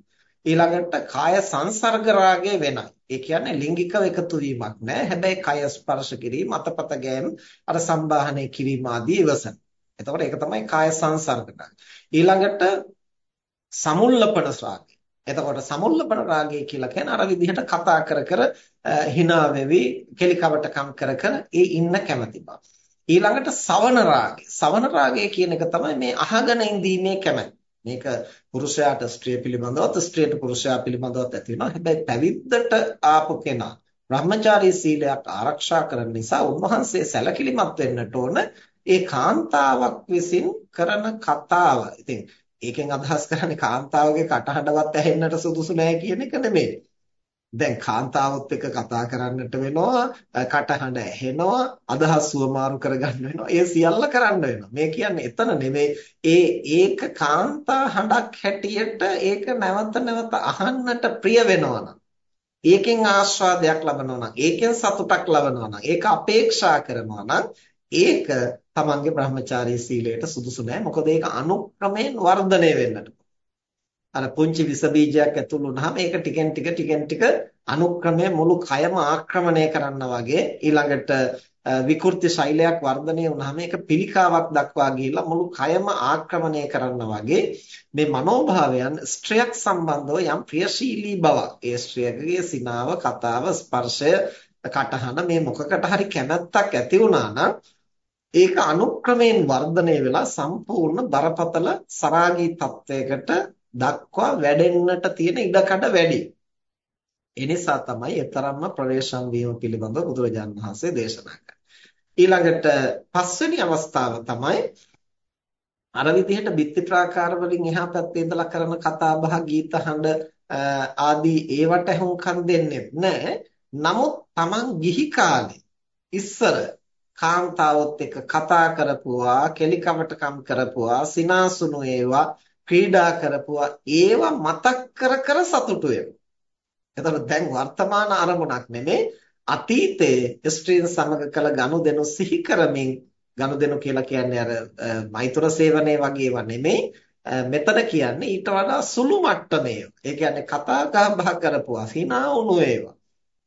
ඊළඟට කාය සංසර්ග රාගය වෙනයි. ඒ කියන්නේ ලිංගිකව එකතු වීමක් නෑ. හැබැයි කය ස්පර්ශ කිරීම, අතපත ගෑම, අර සම්බාහනය කිරීම ආදී ඉවසන. එතකොට ඒක තමයි කාය සංසර්ග ඊළඟට සමුල්ලපන රාගය. එතකොට සමුල්ලපන රාගය කියලා කියන්නේ අර විදිහට කතා කර කර hina වෙවි කෙලිකවටකම් කර කර ඒ ඉන්න කැමැති බව. ඊළඟට සවන රාගය. සවන රාගය කියන එක තමයි මේ අහගෙන ඉඳීමේ කැමැත්ත. මේක පුරුෂයාට ස්ත්‍රිය පිළිබඳවත් ස්ත්‍රියට පුරුෂයා පිළිබඳවත් ඇති වෙනවා. හැබැයි පැවිද්දට ආපු කෙනා බ්‍රහ්මචාරී සීලයක් ආරක්ෂා කරන නිසා උන්වහන්සේ සැලකිලිමත් වෙන්නට ඕන ඒ කාන්තාවක් විසින් කරන කතාව. ඉතින් ඒකෙන් අදහස් කරන්නේ කාන්තාවගේ කටහඬවත් ඇහෙන්නට සුදුසු නෑ කියන එක නෙමෙයි. දැන් කාන්තාවත් එක්ක කතා කරන්නට වෙනවා, කටහඬ ඇහෙනවා, අදහස් සුවමාරු කරගන්න වෙනවා. ඒ සියල්ල කරන්න වෙනවා. මේ කියන්නේ එතන නෙමෙයි. ඒ ඒක කාන්තා හඬක් හැටියට ඒක නැවත නැවත අහන්නට ප්‍රිය වෙනවා ඒකෙන් ආස්වාදයක් ලබනවා නම්, ඒකෙන් සතුටක් ලබනවා නම්, ඒක අපේක්ෂා කරනවා නම් ඒක තමන්ගේ බ්‍රහ්මචාරී සීලයට සුදුසු නෑ. මොකද ඒක අනුක්‍රමයෙන් වර්ධනය වෙන්නට. අර පුංචි විස බීජයක් ඇතුළු වුනහම ඒක ටිකෙන් ටික ටිකෙන් ටික අනුක්‍රමයෙන් මුළු කයම ආක්‍රමණය කරන්න වගේ ඊළඟට විකෘති ශෛලයක් වර්ධනය වුනහම ඒක පිළිකාවක් දක්වා ගිහිල්ලා මුළු කයම ආක්‍රමණය කරන්න වගේ මේ මනෝභාවයන් ස්ත්‍රියක් සම්බන්ධව යම් ප්‍රියශීලී බවක්. ඒ ස්ත්‍රියකගේ සිනාව කතාව ස්පර්ශය කටහන මේ මොකකට හරි කැමැත්තක් ඇති වුණා නම් ඒක අනුක්‍රමයෙන් වර්ධනය වෙලා සම්පූර්ණ බරපතල සරාගී තත්වයකට දක්වා වැඩෙන්නට තියෙන ඉඩකඩ වැඩි. ඒ නිසා තමයි ඊතරම්ම ප්‍රවේශම් වීම පිළිබඳව බුදුරජාණන් වහන්සේ දේශනා කළේ. ඊළඟට පස්වෙනි අවස්ථාව තමයි අර විදිහට බිත්ති ප්‍රාකාර වලින් එහා පැත්තේ ඉඳලා කරන කතා බහ ගීත හඬ ආදී ඒවට හුම්කම් දෙන්නේ නැහැ. නමුත් Taman ගිහි කාලේ ඉස්සර කාන්තාවොත් එක්ක කතා කරපුවා, කෙලිකවටකම් කරපුවා, සිනාසුණු ඒවා, ක්‍රීඩා කරපුවා ඒවා මතක් කර කර සතුටු වෙනවා. එතකොට දැන් වර්තමාන අරමුණක් නෙමේ අතීතයේ ස්ත්‍රීන් සමග කළ ගනුදෙනු සිහි කරමින් ගනුදෙනු කියලා කියන්නේ අර මෛත්‍ර සේවනයේ වගේ ඒවා නෙමේ මෙතන කියන්නේ ඊට වඩා සුළු මට්ටමේ. ඒ කියන්නේ කතා බහ කරපුවා hina උණු ඒවා.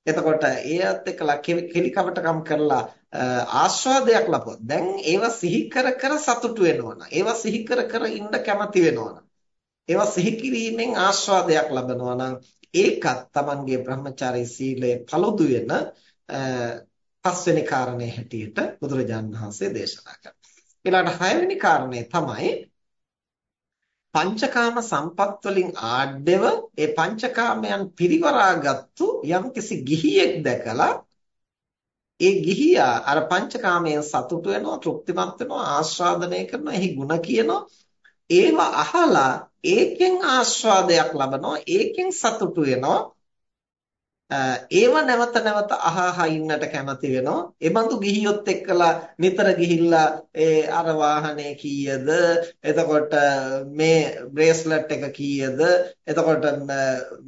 එතකොට ඒත් එක්කලා කෙලිකවටකම් කරලා ආස්වාදයක් ලබුවා. දැන් ඒවා සිහි කර කර සතුටු වෙනවා ඒවා සිහි කර කර ඉන්න කැමති වෙනවා ඒවා සිහි කිරීමෙන් ආස්වාදයක් ලබනවා නම් ඒකත් Tamanගේ බ්‍රහ්මචාරී සීලය paludu වෙන පස්වෙනි කාරණේ හැටියට බුදුරජාණන් වහන්සේ දේශනා කරා. ඊළඟට හයවෙනි කාරණේ තමයි පංචකාම සම්පත් වලින් ආඩ්‍යව ඒ පංචකාමයන් පිරිවරාගත්තු යම්කිසි ගිහියෙක් දැකලා ඒ ගිහියා අර පංචකාමයෙන් සතුටු වෙනවා තෘප්තිමත් වෙනවා ආස්වාදනය කරනවා එහි ಗುಣ කියනවා. ඒව අහලා ඒකෙන් ආස්වාදයක් ලබනවා ඒකෙන් සතුටු වෙනවා. ඒව නැවත නැවත අහහා ඉන්නට කැමති වෙනවා. ඒ බඳු ගිහියොත් එක්කලා නිතර ගිහිල්ලා ඒ අර වාහනේ කීයද? එතකොට මේ බ්‍රේස්ලට් එක කීයද? එතකොට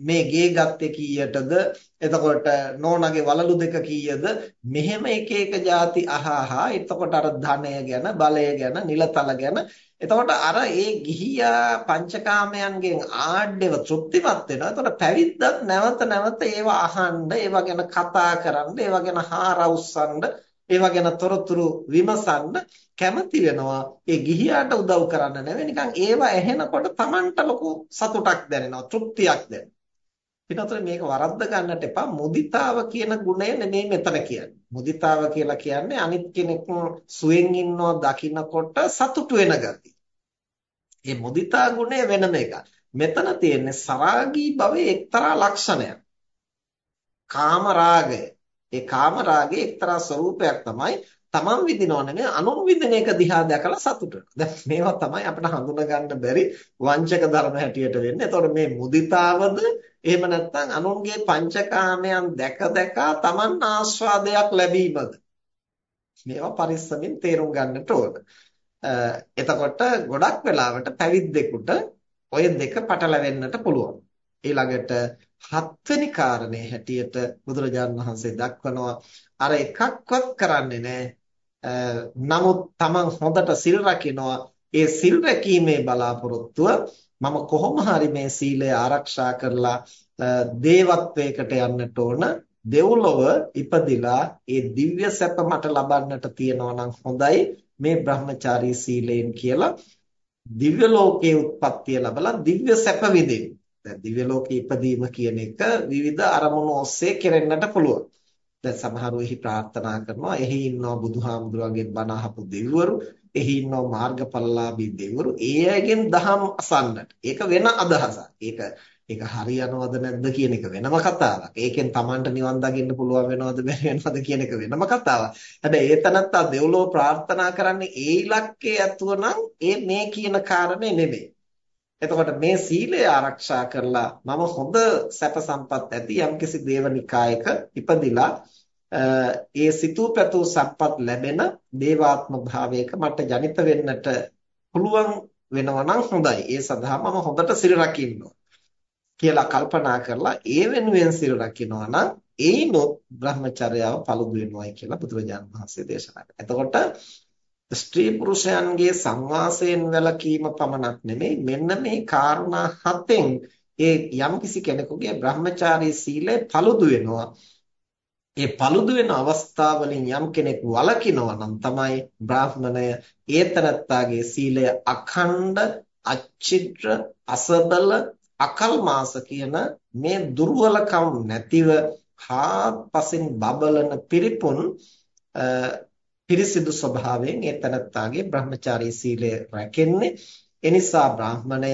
මේ ගේ ගත්තේ කීයටද? එතකොට නෝනාගේ වලලු දෙක කීයද? මෙහෙම එක එක ಜಾති අහහා එතකොට අර ධනය ගැන, බලය ගැන, නිලතල ගැන එතකොට අර ඒ ගිහියා පංචකාමයන්ගෙන් ආඩ්‍යව තෘප්තිමත් වෙනවා. එතකොට පැවිද්දත් නැවත නැවත ඒවා අහන්න, ඒවා ගැන කතා කරන්න, ඒවා ගැන හාරවුස්සන්න, ඒවා ගැන තොරතුරු විමසන්න කැමති වෙනවා. ඒ ගිහියාට උදව් කරන්න නෙවෙයි නිකන් ඒවා ඇහෙනකොට Tamanට ලොකු සතුටක් දැනෙනවා, තෘප්තියක් දැනෙනවා. ඊටතර මේක වරද්ද ගන්නට එපා මුදිතාව කියන ගුණය නෙමෙයි මෙතන කියන්නේ. මුදිතාව කියලා කියන්නේ අනිත් කෙනෙක් සුවෙන් ඉන්නව දකින්නකොට සතුටු වෙන ගතිය. මේ මුදිතා ගුණය වෙනම එකක්. මෙතන තියෙන්නේ සරාගී භවයේ එක්තරා ලක්ෂණයක්. කාම රාගය. ඒ කාම රාගයේ එක්තරා ස්වરૂපයක් තමයි තමන් විඳිනව නෙමෙයි අනුන් විඳින එක දිහා දැකලා සතුට දැන් මේවා තමයි අපිට හඳුනා ගන්න බැරි වංචක ධර්ම හැටියට වෙන්නේ. එතකොට මේ මුදිතාවද එහෙම නැත්නම් අනුන්ගේ පංචකාමයන් දැක දැක තමන් ආස්වාදයක් ලැබීමද මේවා පරිස්සමින් තේරුම් ගන්නට ඕන. එතකොට ගොඩක් වෙලාවට පැවිද්දෙකුට ඔය දෙක පටලවෙන්නට පුළුවන්. ඊළඟට හත්වෙනි කාරණේ හැටියට බුදුරජාණන් වහන්සේ දක්වනවා අර එකක්වත් කරන්නේ නැහැ. නමුත් Taman හොඳට සිල් රකින්නවා. ඒ සිල් රැකීමේ බලාපොරොත්තුව මම කොහොම හරි මේ සීලය ආරක්ෂා කරලා දේවත්වයකට යන්නට ඕන දෙව්ලොව ඉපදිලා ඒ දිව්‍ය සැප මට ලබන්නට තියෙනවා නම් හොඳයි මේ බ්‍රහ්මචාරී සීලයෙන් කියලා දිව්‍ය ලෝකයේ උත්පත්තිය ලැබලා දිව්‍ය සැප විඳින්න. දැන් දිව්‍ය ලෝකයේ ඉපදීම කියන එක විවිධ අරමුණු ඔස්සේ කෙරෙන්නට පුළුවන්. දැන් සමහරව එහි ප්‍රාර්ථනා කරනවා එහි ඉන්නවා බුදුහාමුදුරුවන්ගේ බණ අහපු දෙවිවරු එහි ඉන්නවා මාර්ගඵලලාභී දෙවිවරු ඒ අයගෙන් දහම් අසන්නට. ඒක වෙන අදහසක්. ඒක ඒක හරියනවද නැද්ද කියන එක වෙනම කතාවක්. ඒකෙන් Tamanට නිවන් දකින්න පුළුවන් වෙනවද බැරි වෙනවද කියන එක වෙනම කතාවක්. හැබැයි ඒ තනත්තා දෙව්ලොව ප්‍රාර්ථනා කරන්නේ ඒ ඉලක්කයේ ඇතුව නම් ඒ මේ කියන කාරණේ නෙමෙයි. එතකොට මේ සීලය ආරක්ෂා කරලා මම හොඳ සැප සම්පත් ඇති යම්කිසි දේවනිකායක ඉපදිලා ඒ සිතූ පැතූ සම්පත් ලැබෙන දේවාත්ම භාවයක මට ජනිත වෙන්නට පුළුවන් වෙනවා නම් හොඳයි. ඒ සඳහා මම හොඳට සිල් රකින්න කියලා කල්පනා කරලා ඒ වෙනුවෙන් සිල් රකින්නවා නම් ඒනොත් බ්‍රහ්මචර්යාව paludu වෙනවායි කියලා බුදුරජාණන් වහන්සේ දේශනා කළා. එතකොට ස්ත්‍රී පුරුෂයන්ගේ සංවාසයෙන් වැළකීම පමණක් නෙමෙයි මෙන්න මේ කාරණා හතෙන් ඒ යම්කිසි කෙනෙකුගේ බ්‍රහ්මචාරී සීලය paludu වෙනවා. ඒ paludu වෙන අවස්ථාවලින් යම් කෙනෙක් වළකිනවා නම් තමයි බ්‍රාහ්මණය ඒතරත්තාගේ සීලය අඛණ්ඩ අච්චිත්‍ර අසබල අකල්මාස කියන මේ දුර්වලකම් නැතිව හාත්පසින් බබලන පිරිපුන් පිරිසිදු ස්වභාවයෙන් ඒ තනත්තාගේ බ්‍රහ්මචාරී සීලය රැකෙන්නේ. එනිසා බ්‍රාහ්මණය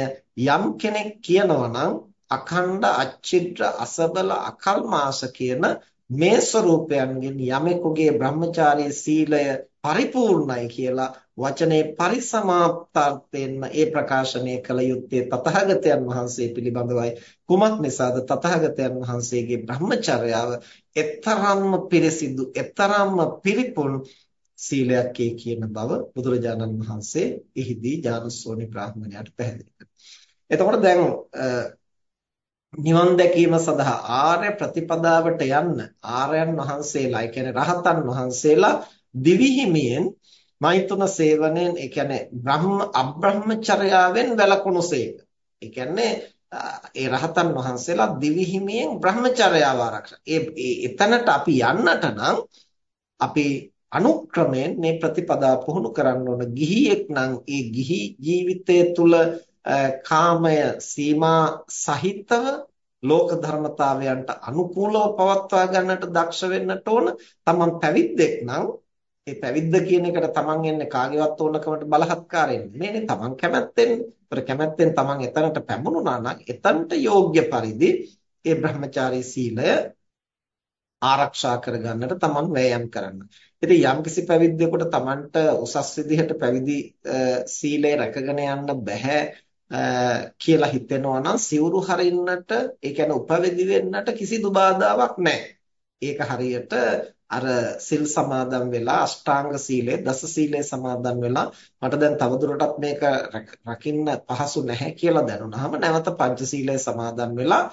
යම් කෙනෙක් කියනවා නම් අඛණ්ඩ අච්චිද්‍ර අසබල අකල්මාස කියන මේ ස්වરૂපයන්ගෙන් යමෙකුගේ බ්‍රහ්මචාරී සීලය පරිපූර්ණයි කියලා වචනේ පරිසමාප්තාර්ථයෙන්ම ඒ ප්‍රකාශනය කළ යුත්තේ තථාගතයන් වහන්සේ පිළිබඳවයි. කුමක් නිසාද? තථාගතයන් වහන්සේගේ බ්‍රහ්මචර්යාව එතරම්ම පිරිසිදු එතරම්ම පිරිපුන් සීලයක් කියන බව බුදුරජාණන් වහන්සේ එහිදී ඥානසෝනි බ්‍රාහ්මණයාට පැහැදිලි එතකොට දැන් නිවන් දැකීම සඳහා ආර්ය ප්‍රතිපදාවට යන්න ආර්යයන් වහන්සේලා, ඒ කියන්නේ රහතන් වහන්සේලා දිවිහිමියෙන් මෛතුන සේවනයෙන්, ඒ කියන්නේ බ්‍රහ්ම අබ්‍රහ්මචර්යාවෙන් වැළකුණුසේක. ඒ කියන්නේ ඒ රහතන් වහන්සේලා දිවිහිමියෙන් බ්‍රහ්මචර්යාව ආරක්ෂා. ඒ එතනට අපි යන්නට නම් අපි අනුක්‍රමයෙන් මේ ප්‍රතිපදා පුහුණු කරන්න ඕන. ගිහියෙක් නම් ඒ ගිහි ජීවිතය තුළ කාමය සීමා සහිතව ලෝක ධර්මතාවයන්ට අනුකූලව පවත්වා ගන්නට දක්ෂ වෙන්නට ඕන. තමන් පැවිද්දෙක් නම් ඒ පැවිද්ද කියන එකට තමන් එන්නේ කාගේවත් ඕනකමට බලහත්කාරයෙන් නෙමෙයිනේ තමන් කැමැත්තෙන්. ඒතර කැමැත්තෙන් තමන් එතනට පැමුණුනා නම් එතනට යෝග්‍ය පරිදි ඒ බ්‍රහ්මචාරී සීලය ආරක්ෂා කරගන්නට තමන් වෑයම් කරන්න. ඉතින් යම්කිසි පැවිද්දෙකුට තමන්ට උසස් විදිහට පැවිදි සීලය රැකගෙන යන්න බෑ කියලා හිතෙනවා නම් සිවුරු හරින්නට ඒ කියන්නේ උපවිදි වෙන්නට කිසිදු බාධාවක් නැහැ. ඒක හරියට අර සිල් සමාදන් වෙලා අෂ්ටාංග සීලය දස සීලය සමාදන් වෙලා මට දැන් තවදුරටත් මේක රකින්න පහසු නැහැ කියලා දැනුණාම නැවත පංච සීලය සමාදන් වෙලා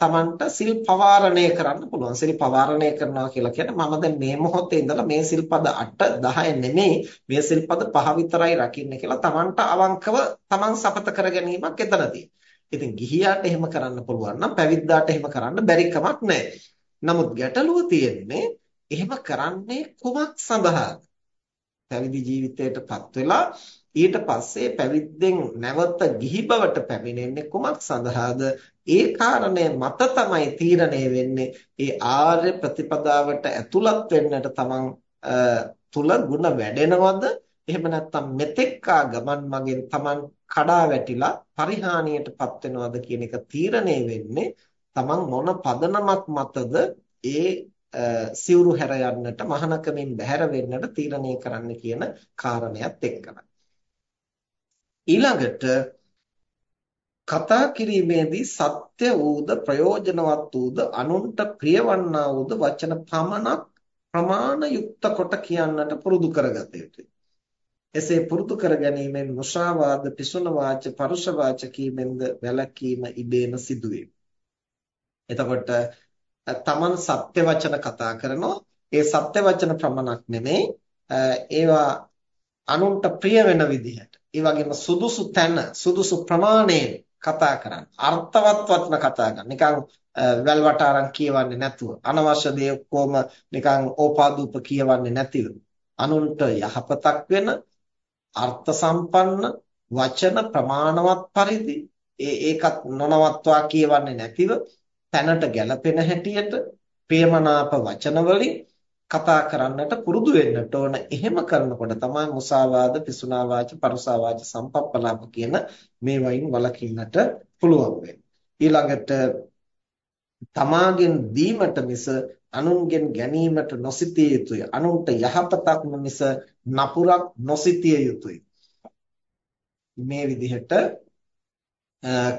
තමන්ට සිල් පවාරණය කරන්න පුළුවන්. සිල් පවාරණය කරනවා කියලා කියන්නේ මම දැන් මේ මොහොතේ ඉඳලා මේ සිල්පද 8 10 නෙමෙයි මේ සිල්පද 5 විතරයි රකින්න කියලා තමන්ට අවංකව තමන් සපත කර ගැනීමක් එතනදී. ඉතින් ගිහියාට එහෙම කරන්න පුළුවන් නම් පැවිද්දාට එහෙම කරන්න බැරි කමක් නැහැ. නමුත් ගැටලුව තියෙන්නේ එහෙම කරන්නේ කුමක් සඳහාද? පැවිදි ජීවිතයටපත් වෙලා ඊට පස්සේ පැවිද්දෙන් නැවත ගිහි බවට පැමිණෙන්නේ කුමක් සඳහාද? ඒ කාරණය මත තමයි තීරණය වෙන්නේ. ඒ ආර්ය ප්‍රතිපදාවට ඇතුළත් වෙන්නට තමන් තුල ಗುಣ වැඩෙනවද? එහෙම නැත්නම් මෙතෙක්කා ගමන් මගෙන් තමන් කඩා වැටිලා පරිහානියටපත් වෙනවද කියන එක තීරණය වෙන්නේ තමන් මොන පදනමක් මතද ඒ සිවුරු හැර යන්නට මහානකමින් බැහැර වෙන්නට තීරණය කරන්න කියන කාරණයක් එක්කලා ඊළඟට කතා කිරීමේදී සත්‍ය වූද ප්‍රයෝජනවත් වූද අනුන්ට ප්‍රියවන්නා වූද වචන පමණක් ප්‍රමාණ යුක්ත කොට කියන්නට පුරුදු කරගත යුතුයි. එසේ පුරුදු කර ගැනීමෙන් මුෂාවාද, පිසුන වාච, පරුෂ වාච කීමෙන්ද වැළකීම ඉබේම සිදුවේ. එතකොට තමන් සත්‍ය වචන කතා කරනවා. ඒ සත්‍ය වචන ප්‍රමාණක් නෙමෙයි ඒවා අනුන්ට ප්‍රිය වෙන විදිහට. ඒ වගේම සුදුසු තැන, සුදුසු ප්‍රමාණයෙන් කතා කරන්න. අර්ථවත් වචන කතා කරන්න. නිකන් වැල් වටාරම් කියවන්නේ නැතුව අනවශ්‍ය දේ ඔක්කොම නිකන් ඕපාදූප කියවන්නේ නැතිව අනුන්ට යහපතක් වෙන අර්ථ සම්පන්න වචන ප්‍රමාණවත් පරිදි ඒ ඒකත් නොනවත්වා කියවන්නේ නැතිව තැනට ගැලපෙන හැටියට ප්‍රේමනාප වචන වලින් කතා කරන්නට පුරුදු වෙන්නට ඕන. එහෙම කරනකොට තමයි මුසාවාද, පිසුනා වාච, පරුසා වාච, සම්පප්පලාප කියන මේ වයින් වළකින්නට පුළුවන් වෙන්නේ. ඊළඟට තමාගෙන් දීමට මිස අනුන්ගෙන් ගැනීමට නොසිතිය යුතුය. අනුන්ට යහපතක් මිස නපුරක් නොසිතිය යුතුය. මේ විදිහට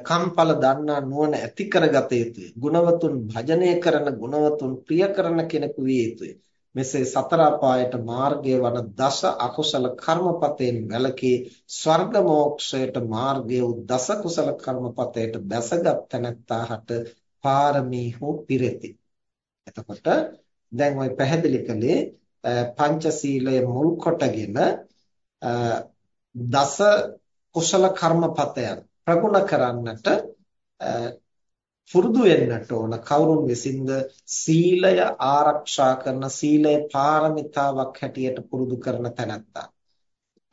කම්පල දන්නා නුවණ ඇති කරගත යුතුය. ගුණවතුන් භජනය කරන ගුණවතුන් ප්‍රිය කරන කෙනෙකු විය යුතුය. මෙසේ සතර අපායට මාර්ගය වන දස අකුසල කර්මපතෙන් වැළකී ස්වර්ග මෝක්ෂයට මාර්ගය වූ දස කුසල කර්මපතයට බැසගත් තැනැත්තාට පාරමී හෝ පිරෙති. එතකොට දැන් ওই පැහැදිලි කළේ පංචශීලය මුල් කොටගෙන දස කුසල කර්මපතයන් ප්‍රගුණ කරන්නට පුරුදු වෙන්නට ඕන කවුරුන් විසින්ද සීලය ආරක්ෂා කරන සීලය පාරමිතාවක් හැටියට පුරුදු කරන තැනැත්තා.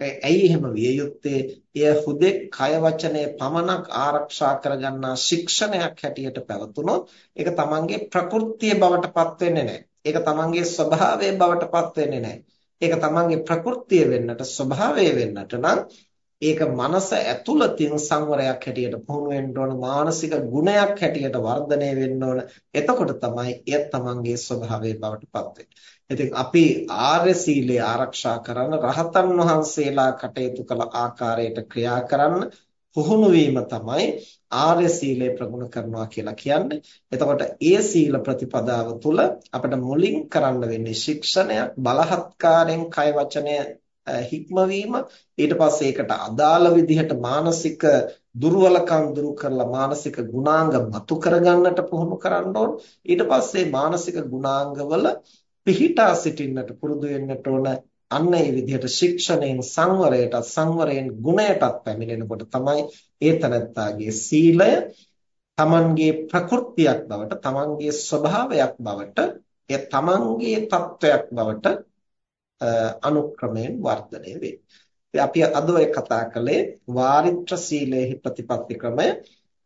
ඇයි එහෙම විය යුත්තේ? එය හුදෙක් කය වචනය පමණක් ආරක්ෂා කරගන්නා ශික්ෂණයක් හැටියට පැවතුනොත් ඒක තමන්ගේ ප්‍රകൃතිය බවට පත් වෙන්නේ නැහැ. ඒක තමන්ගේ ස්වභාවය බවට පත් වෙන්නේ නැහැ. ඒක තමන්ගේ ප්‍රകൃතිය වෙන්නට ස්වභාවය වෙන්නට නම් ඒක මනස ඇතුළතින් සංවරයක් හැටියට පුහුණු වෙන්න ඕන මානසික ගුණයක් හැටියට වර්ධනය වෙන්න ඕන එතකොට තමයි එය තමන්ගේ ස්වභාවය බවට පත් ඉතින් අපි ආර්ය සීලය ආරක්ෂා කරන රහතන් වහන්සේලා කටයුතු කළ ආකාරයට ක්‍රියා කරන්න පුහුණු වීම තමයි ආර්ය සීලය ප්‍රගුණ කරනවා කියලා කියන්නේ. එතකොට ඒ සීල ප්‍රතිපදාව තුළ අපිට මුලින් කරන්න වෙන්නේ ශික්ෂණයක් බලහත්කාරයෙන් කය වචනය හික්මවීම ඊට පස්සේ ඒකට අදාළ විදිහට මානසික දුර්වලකම් දුරු කරලා මානසික ගුණාංග මතු කරගන්නට පුහුණු කරන්න ඕන. ඊට පස්සේ මානසික ගුණාංගවල පිහිටා සිටින්නට පුරුදු වෙන්නට ඕන. අන්න ඒ විදිහට ශික්ෂණයෙන් සංවරයට සංවරයෙන් ගුණයටත් පැමිණෙනකොට තමයි ඒ තනත්තාගේ සීලය තමන්ගේ ප්‍රകൃතියක් බවට තමන්ගේ ස්වභාවයක් බවට එය තමන්ගේ තත්වයක් බවට අනුක්‍රමයෙන් වර්ධනය වේ. අපි අද ඔය කතා කළේ වාරිත්‍ර සීලේහි ප්‍රතිපත්ති ක්‍රමය.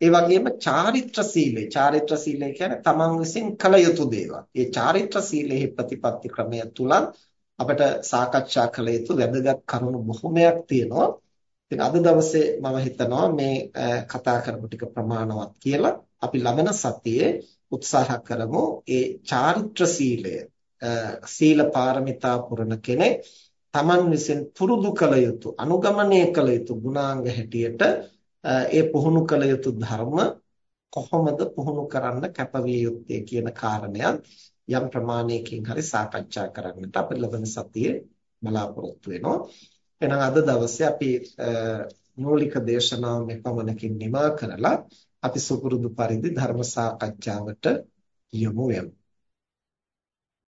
ඒ වගේම චාරිත්‍ර සීලය. චාරිත්‍ර සීලය කියන්නේ තමන් විසින් කළ යුතු දේවල්. ඒ චාරිත්‍ර සීලේහි ප්‍රතිපත්ති ක්‍රමය තුලත් අපිට සාකච්ඡා කළ යුතු වැදගත් කරුණු බොහොමයක් තියෙනවා. ඉතින් අද දවසේ මම හිතනවා මේ කතා කරපු ටික ප්‍රමාණවත් කියලා අපි ලබන සතියේ උත්සාහ කරමු ඒ චාරිත්‍ර සීලය සීල පාරමිතා පුරන කෙනෙක් තමන් විසින් පුරුදු කළ යුතු අනුගමනය කළ යුතු ගුණාංග හැටියට ඒ පුහුණු කළ යුතු ධර්ම කොහොමද පුහුණු කරන්න කැපවිය යුත්තේ කියන කාරණයක් යම් ප්‍රමාණයකින් හරි සාකච්ඡා කරන්නට අප ලබන සතියේ බලාපොරොත්තු වෙනවා. එහෙනම් අද දවසේ අපි මූලික දේශනාව මෙපමණකින් නිමා කරලා අපි සුපුරුදු පරිදි ධර්ම සාකච්ඡාවට යොමු වෙමු.